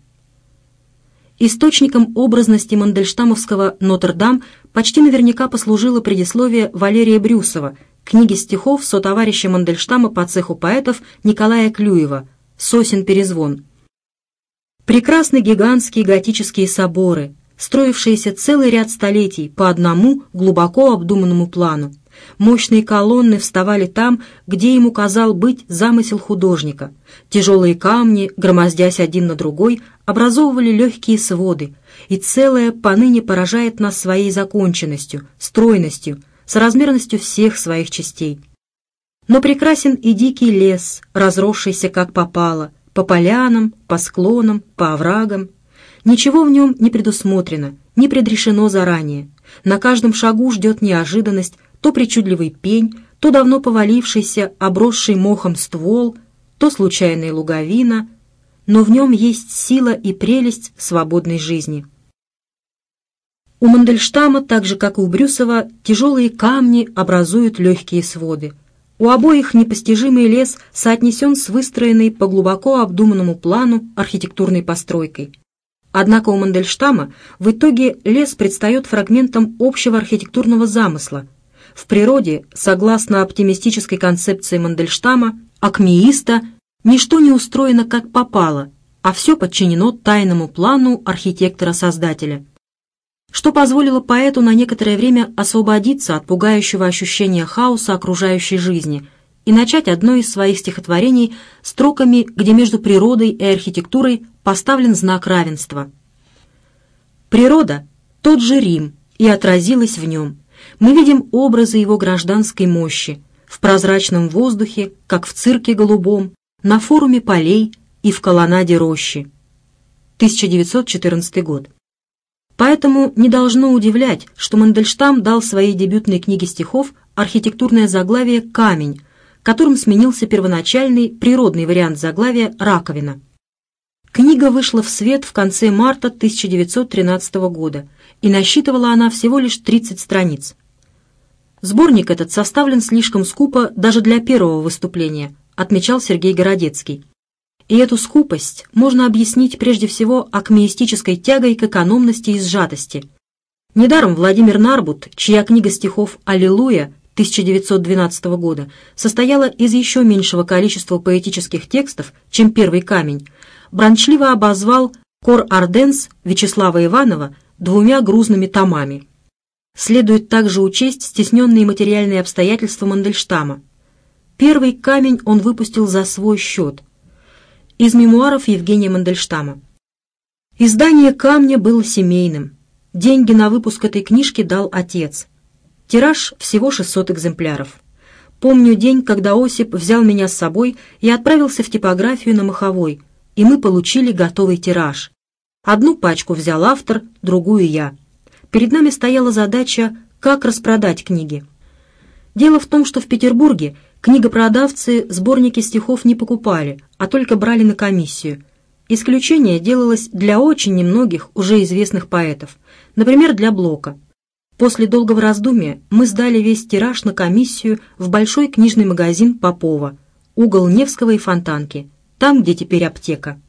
Источником образности мандельштамовского «Нотр-Дам» почти наверняка послужило предисловие Валерия Брюсова, книги стихов сотоварища Мандельштама по цеху поэтов Николая Клюева «Сосен перезвон». Прекрасны гигантские готические соборы, строившиеся целый ряд столетий по одному глубоко обдуманному плану. Мощные колонны вставали там, где ему казал быть замысел художника. Тяжелые камни, громоздясь один на другой, образовывали легкие своды, и целое поныне поражает нас своей законченностью, стройностью, соразмерностью всех своих частей. Но прекрасен и дикий лес, разросшийся как попало, по полянам, по склонам, по оврагам. Ничего в нем не предусмотрено, не предрешено заранее. На каждом шагу ждет неожиданность, то причудливый пень, то давно повалившийся, обросший мохом ствол, то случайная луговина, но в нем есть сила и прелесть свободной жизни. У Мандельштама, так же как и у Брюсова, тяжелые камни образуют легкие своды. У обоих непостижимый лес соотнесен с выстроенной по глубоко обдуманному плану архитектурной постройкой – Однако у Мандельштама в итоге лес предстает фрагментом общего архитектурного замысла, в природе, согласно оптимистической концепции Мандельштама, акмеиста, ничто не устроено как попало, а все подчинено тайному плану архитектора-создателя. Что позволило поэту на некоторое время освободиться от пугающего ощущения хаоса окружающей жизни и начать одно из своих стихотворений строками, где между природой и архитектурой поставлен знак равенства. Природа — тот же Рим, и отразилась в нем — мы видим образы его гражданской мощи в прозрачном воздухе, как в цирке голубом, на форуме полей и в колоннаде рощи. 1914 год. Поэтому не должно удивлять, что Мандельштам дал своей дебютной книге стихов архитектурное заглавие «Камень», которым сменился первоначальный природный вариант заглавия «Раковина». Книга вышла в свет в конце марта 1913 года, и насчитывала она всего лишь 30 страниц. Сборник этот составлен слишком скупо даже для первого выступления, отмечал Сергей Городецкий. И эту скупость можно объяснить прежде всего акмеистической тягой к экономности и сжатости. Недаром Владимир Нарбут, чья книга стихов «Аллилуйя» 1912 года состояла из еще меньшего количества поэтических текстов, чем «Первый камень», бранчливо обозвал «Кор Орденс» Вячеслава Иванова двумя грузными томами следует также учесть стесненные материальные обстоятельства Мандельштама. Первый камень он выпустил за свой счет. Из мемуаров Евгения Мандельштама. Издание «Камня» было семейным. Деньги на выпуск этой книжки дал отец. Тираж всего 600 экземпляров. Помню день, когда Осип взял меня с собой и отправился в типографию на Маховой, и мы получили готовый тираж. Одну пачку взял автор, другую я. Перед нами стояла задача «Как распродать книги?». Дело в том, что в Петербурге книгопродавцы сборники стихов не покупали, а только брали на комиссию. Исключение делалось для очень немногих уже известных поэтов, например, для Блока. После долгого раздумия мы сдали весь тираж на комиссию в большой книжный магазин Попова, угол Невского и Фонтанки, там, где теперь аптека.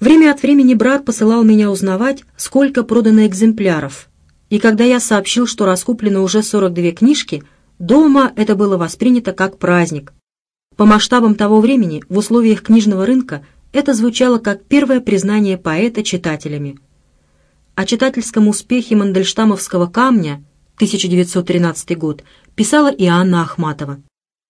Время от времени брат посылал меня узнавать, сколько продано экземпляров. И когда я сообщил, что раскуплено уже 42 книжки, дома это было воспринято как праздник. По масштабам того времени в условиях книжного рынка это звучало как первое признание поэта читателями. О читательском успехе Мандельштамовского камня 1913 год писала и Анна Ахматова.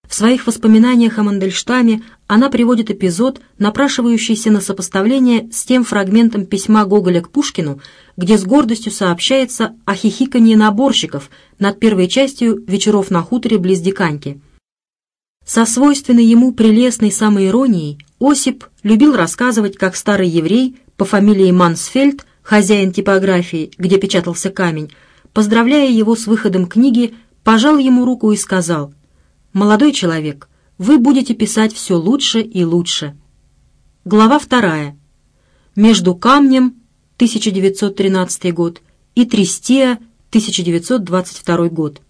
В своих воспоминаниях о Мандельштаме она приводит эпизод, напрашивающийся на сопоставление с тем фрагментом письма Гоголя к Пушкину, где с гордостью сообщается о хихикании наборщиков над первой частью «Вечеров на хуторе близ Диканьки». Со свойственной ему прелестной самоиронией Осип любил рассказывать, как старый еврей по фамилии Мансфельд, хозяин типографии, где печатался камень, поздравляя его с выходом книги, пожал ему руку и сказал – «Молодой человек, вы будете писать все лучше и лучше». Глава вторая. «Между камнем» 1913 год и «Тристия» 1922 год.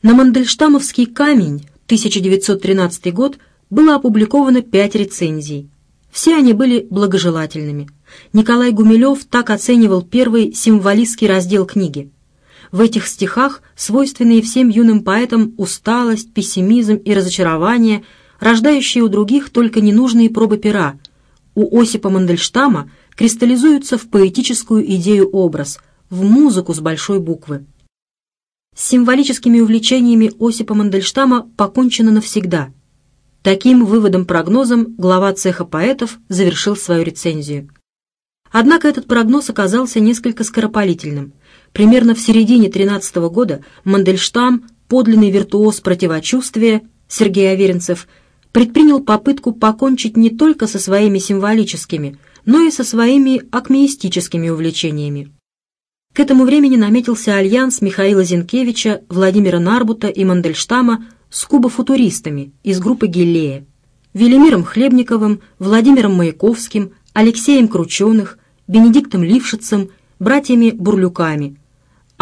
На Мандельштамовский камень 1913 год было опубликовано пять рецензий. Все они были благожелательными. Николай Гумилев так оценивал первый символистский раздел книги – в этих стихах, свойственные всем юным поэтам, усталость, пессимизм и разочарование, рождающие у других только ненужные пробы пера, у Осипа Мандельштама кристаллизуются в поэтическую идею-образ, в музыку с большой буквы. С символическими увлечениями Осипа Мандельштама покончено навсегда. Таким выводом-прогнозом глава цеха поэтов завершил свою рецензию. Однако этот прогноз оказался несколько скоропалительным – примерно в середине 13 года Мандельштам, подлинный виртуоз противочувствия, Сергей Аверинцев, предпринял попытку покончить не только со своими символическими, но и со своими акмеистическими увлечениями. К этому времени наметился альянс Михаила Зинкевича, Владимира Нарбута и Мандельштама с кубофутуристами из группы «Гелея», Велимиром Хлебниковым, Владимиром Маяковским, Алексеем Крученых, Бенедиктом Лившицем, братьями Бурлюками,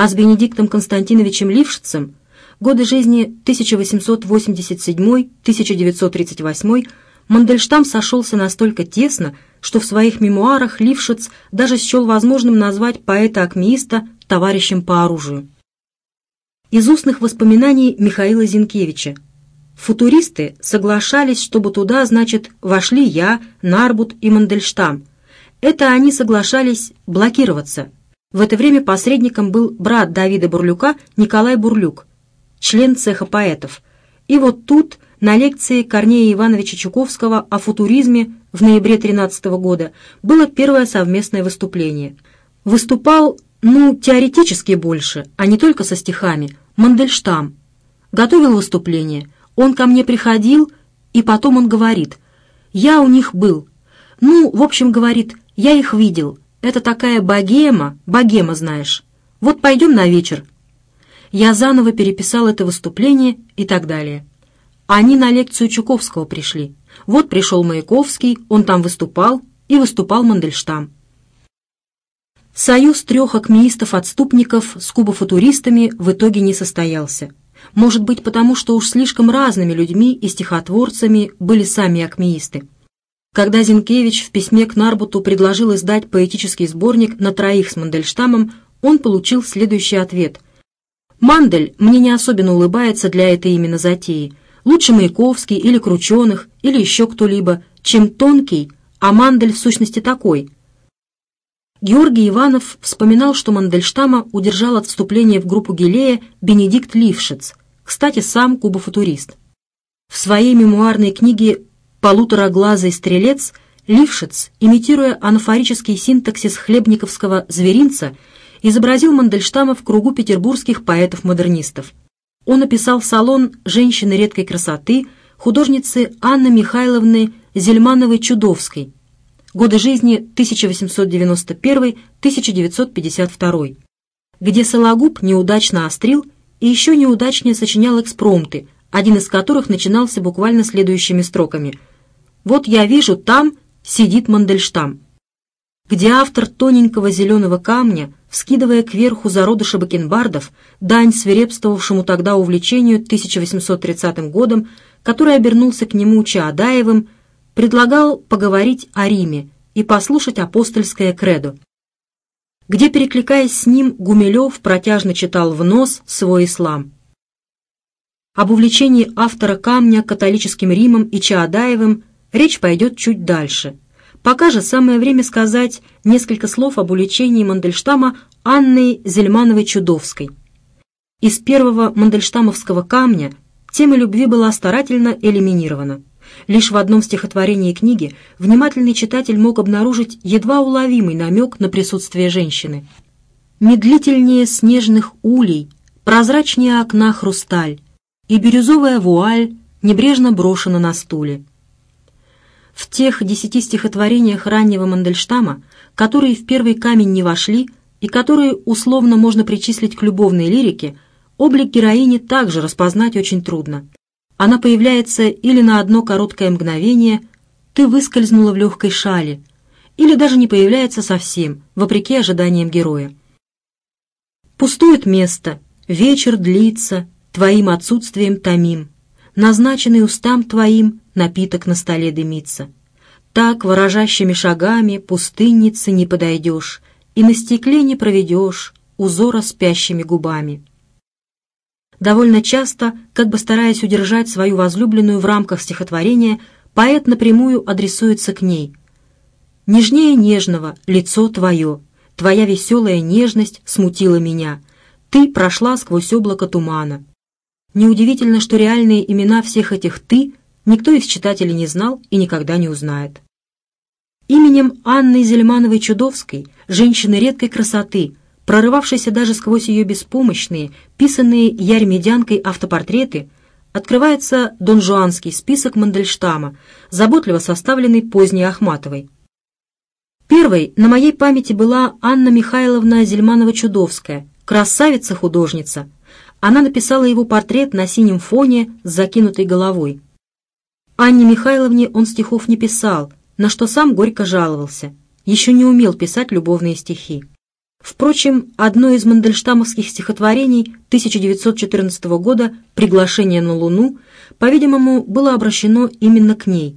а с Бенедиктом Константиновичем Лившицем годы жизни 1887-1938 Мандельштам сошелся настолько тесно, что в своих мемуарах Лившиц даже счел возможным назвать поэта-акмеиста товарищем по оружию. Из устных воспоминаний Михаила Зинкевича. Футуристы соглашались, чтобы туда, значит, вошли я, Нарбут и Мандельштам. Это они соглашались блокироваться – в это время посредником был брат Давида Бурлюка Николай Бурлюк, член цеха поэтов. И вот тут, на лекции Корнея Ивановича Чуковского о футуризме в ноябре 13 года, было первое совместное выступление. Выступал, ну, теоретически больше, а не только со стихами, Мандельштам. Готовил выступление. Он ко мне приходил, и потом он говорит. «Я у них был. Ну, в общем, говорит, я их видел. Это такая богема, богема, знаешь. Вот пойдем на вечер». Я заново переписал это выступление и так далее. Они на лекцию Чуковского пришли. Вот пришел Маяковский, он там выступал, и выступал Мандельштам. Союз трех акмеистов-отступников с кубофутуристами в итоге не состоялся. Может быть, потому что уж слишком разными людьми и стихотворцами были сами акмеисты. Когда Зинкевич в письме к Нарбуту предложил издать поэтический сборник на троих с Мандельштамом, он получил следующий ответ. «Мандель мне не особенно улыбается для этой именно затеи. Лучше Маяковский или Крученых, или еще кто-либо, чем тонкий, а Мандель в сущности такой». Георгий Иванов вспоминал, что Мандельштама удержал от вступления в группу Гелея Бенедикт Лившиц, кстати, сам кубофутурист. В своей мемуарной книге полутораглазый стрелец Лившиц, имитируя анафорический синтаксис хлебниковского «зверинца», изобразил Мандельштама в кругу петербургских поэтов-модернистов. Он описал салон женщины редкой красоты, художницы Анны Михайловны Зельмановой-Чудовской, годы жизни 1891-1952, где Сологуб неудачно острил и еще неудачнее сочинял экспромты, один из которых начинался буквально следующими строками – вот я вижу, там сидит Мандельштам, где автор тоненького зеленого камня, вскидывая кверху зародыши бакенбардов, дань свирепствовавшему тогда увлечению 1830 годом, который обернулся к нему Чаадаевым, предлагал поговорить о Риме и послушать апостольское кредо, где, перекликаясь с ним, Гумилев протяжно читал в нос свой ислам. Об увлечении автора камня католическим Римом и Чаадаевым – речь пойдет чуть дальше. Пока же самое время сказать несколько слов об увлечении Мандельштама Анной Зельмановой-Чудовской. Из первого мандельштамовского камня тема любви была старательно элиминирована. Лишь в одном стихотворении книги внимательный читатель мог обнаружить едва уловимый намек на присутствие женщины. «Медлительнее снежных улей, прозрачнее окна хрусталь, и бирюзовая вуаль небрежно брошена на стуле в тех десяти стихотворениях раннего Мандельштама, которые в первый камень не вошли и которые условно можно причислить к любовной лирике, облик героини также распознать очень трудно. Она появляется или на одно короткое мгновение «ты выскользнула в легкой шале», или даже не появляется совсем, вопреки ожиданиям героя. Пустует место, вечер длится, твоим отсутствием томим назначенный устам твоим напиток на столе дымится. Так ворожащими шагами пустынницы не подойдешь, и на стекле не проведешь узора спящими губами. Довольно часто, как бы стараясь удержать свою возлюбленную в рамках стихотворения, поэт напрямую адресуется к ней. «Нежнее нежного лицо твое, твоя веселая нежность смутила меня, ты прошла сквозь облако тумана, Неудивительно, что реальные имена всех этих «ты» никто из читателей не знал и никогда не узнает. Именем Анны Зельмановой-Чудовской, женщины редкой красоты, прорывавшейся даже сквозь ее беспомощные, писанные ярь автопортреты, открывается донжуанский список Мандельштама, заботливо составленный поздней Ахматовой. Первой на моей памяти была Анна Михайловна Зельманова-Чудовская, красавица-художница, она написала его портрет на синем фоне с закинутой головой. Анне Михайловне он стихов не писал, на что сам горько жаловался. Еще не умел писать любовные стихи. Впрочем, одно из мандельштамовских стихотворений 1914 года «Приглашение на Луну», по-видимому, было обращено именно к ней.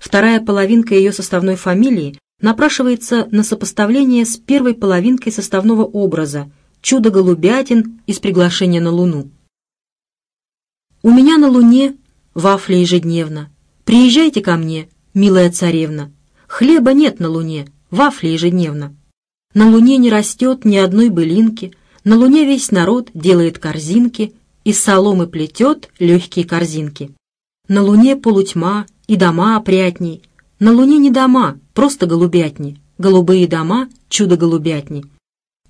Вторая половинка ее составной фамилии напрашивается на сопоставление с первой половинкой составного образа – чудо-голубятин из приглашения на Луну. «У меня на Луне вафли ежедневно. Приезжайте ко мне, милая царевна. Хлеба нет на Луне, вафли ежедневно. На Луне не растет ни одной былинки, на Луне весь народ делает корзинки, из соломы плетет легкие корзинки. На Луне полутьма и дома опрятней. На Луне не дома, просто голубятни. Голубые дома — чудо-голубятни.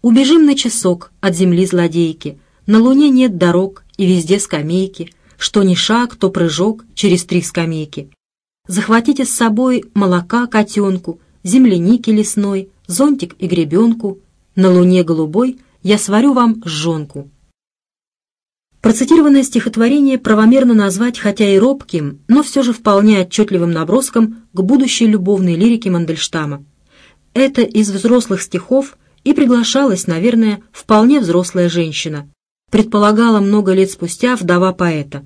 Убежим на часок от земли злодейки. На луне нет дорог и везде скамейки. Что ни шаг, то прыжок через три скамейки. Захватите с собой молока котенку, земляники лесной, зонтик и гребенку. На луне голубой я сварю вам жонку. Процитированное стихотворение правомерно назвать, хотя и робким, но все же вполне отчетливым наброском к будущей любовной лирике Мандельштама. Это из взрослых стихов – и приглашалась, наверное, вполне взрослая женщина, предполагала много лет спустя вдова поэта.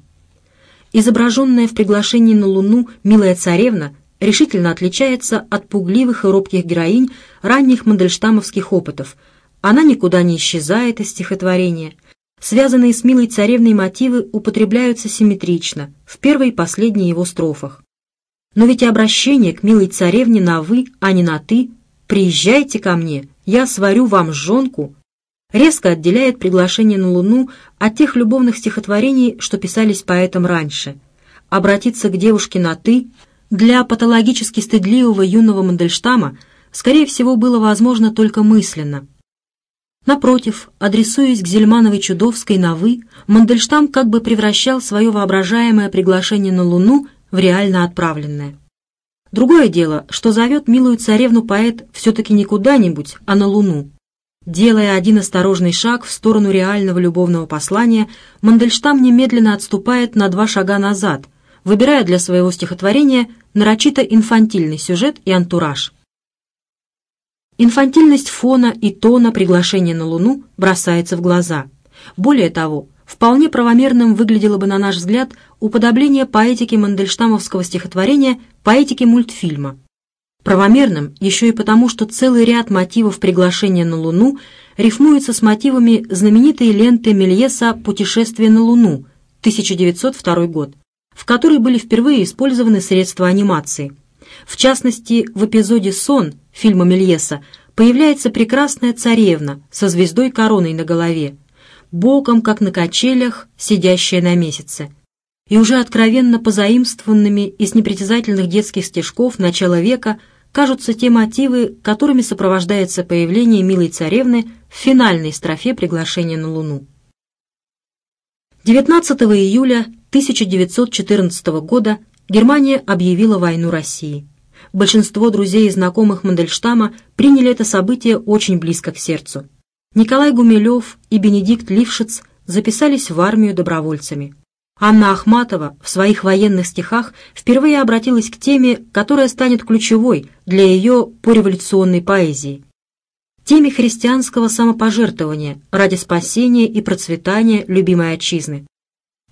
Изображенная в приглашении на Луну милая царевна решительно отличается от пугливых и робких героинь ранних мандельштамовских опытов. Она никуда не исчезает из стихотворения. Связанные с милой царевной мотивы употребляются симметрично, в первой и последней его строфах. Но ведь обращение к милой царевне на «вы», а не на «ты», «приезжайте ко мне», я сварю вам жонку, резко отделяет приглашение на Луну от тех любовных стихотворений, что писались поэтом раньше. Обратиться к девушке на «ты» для патологически стыдливого юного Мандельштама, скорее всего, было возможно только мысленно. Напротив, адресуясь к Зельмановой-Чудовской на «вы», Мандельштам как бы превращал свое воображаемое приглашение на Луну в реально отправленное. Другое дело, что зовет милую царевну поэт все-таки не куда-нибудь, а на Луну. Делая один осторожный шаг в сторону реального любовного послания, Мандельштам немедленно отступает на два шага назад, выбирая для своего стихотворения нарочито инфантильный сюжет и антураж. Инфантильность фона и тона приглашения на Луну бросается в глаза. Более того, вполне правомерным выглядело бы, на наш взгляд, уподобление поэтики Мандельштамовского стихотворения поэтике мультфильма. Правомерным еще и потому, что целый ряд мотивов приглашения на Луну рифмуется с мотивами знаменитой ленты Мельеса «Путешествие на Луну» 1902 год, в которой были впервые использованы средства анимации. В частности, в эпизоде «Сон» фильма Мельеса появляется прекрасная царевна со звездой короной на голове – боком, как на качелях, сидящая на месяце, и уже откровенно позаимствованными из непритязательных детских стежков начала века кажутся те мотивы, которыми сопровождается появление милой царевны в финальной строфе приглашения на Луну. 19 июля 1914 года Германия объявила войну России. Большинство друзей и знакомых Мандельштама приняли это событие очень близко к сердцу. Николай Гумилев и Бенедикт Лившиц записались в армию добровольцами. Анна Ахматова в своих военных стихах впервые обратилась к теме, которая станет ключевой для ее пореволюционной поэзии. Теме христианского самопожертвования ради спасения и процветания любимой отчизны.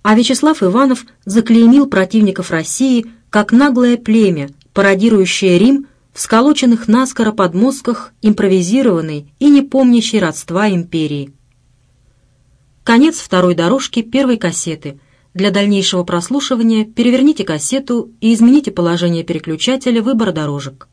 А Вячеслав Иванов заклеймил противников России как наглое племя, пародирующее Рим – в сколоченных наскоро подмозгах импровизированной и не помнящей родства империи. Конец второй дорожки первой кассеты. Для дальнейшего прослушивания переверните кассету и измените положение переключателя выбора дорожек.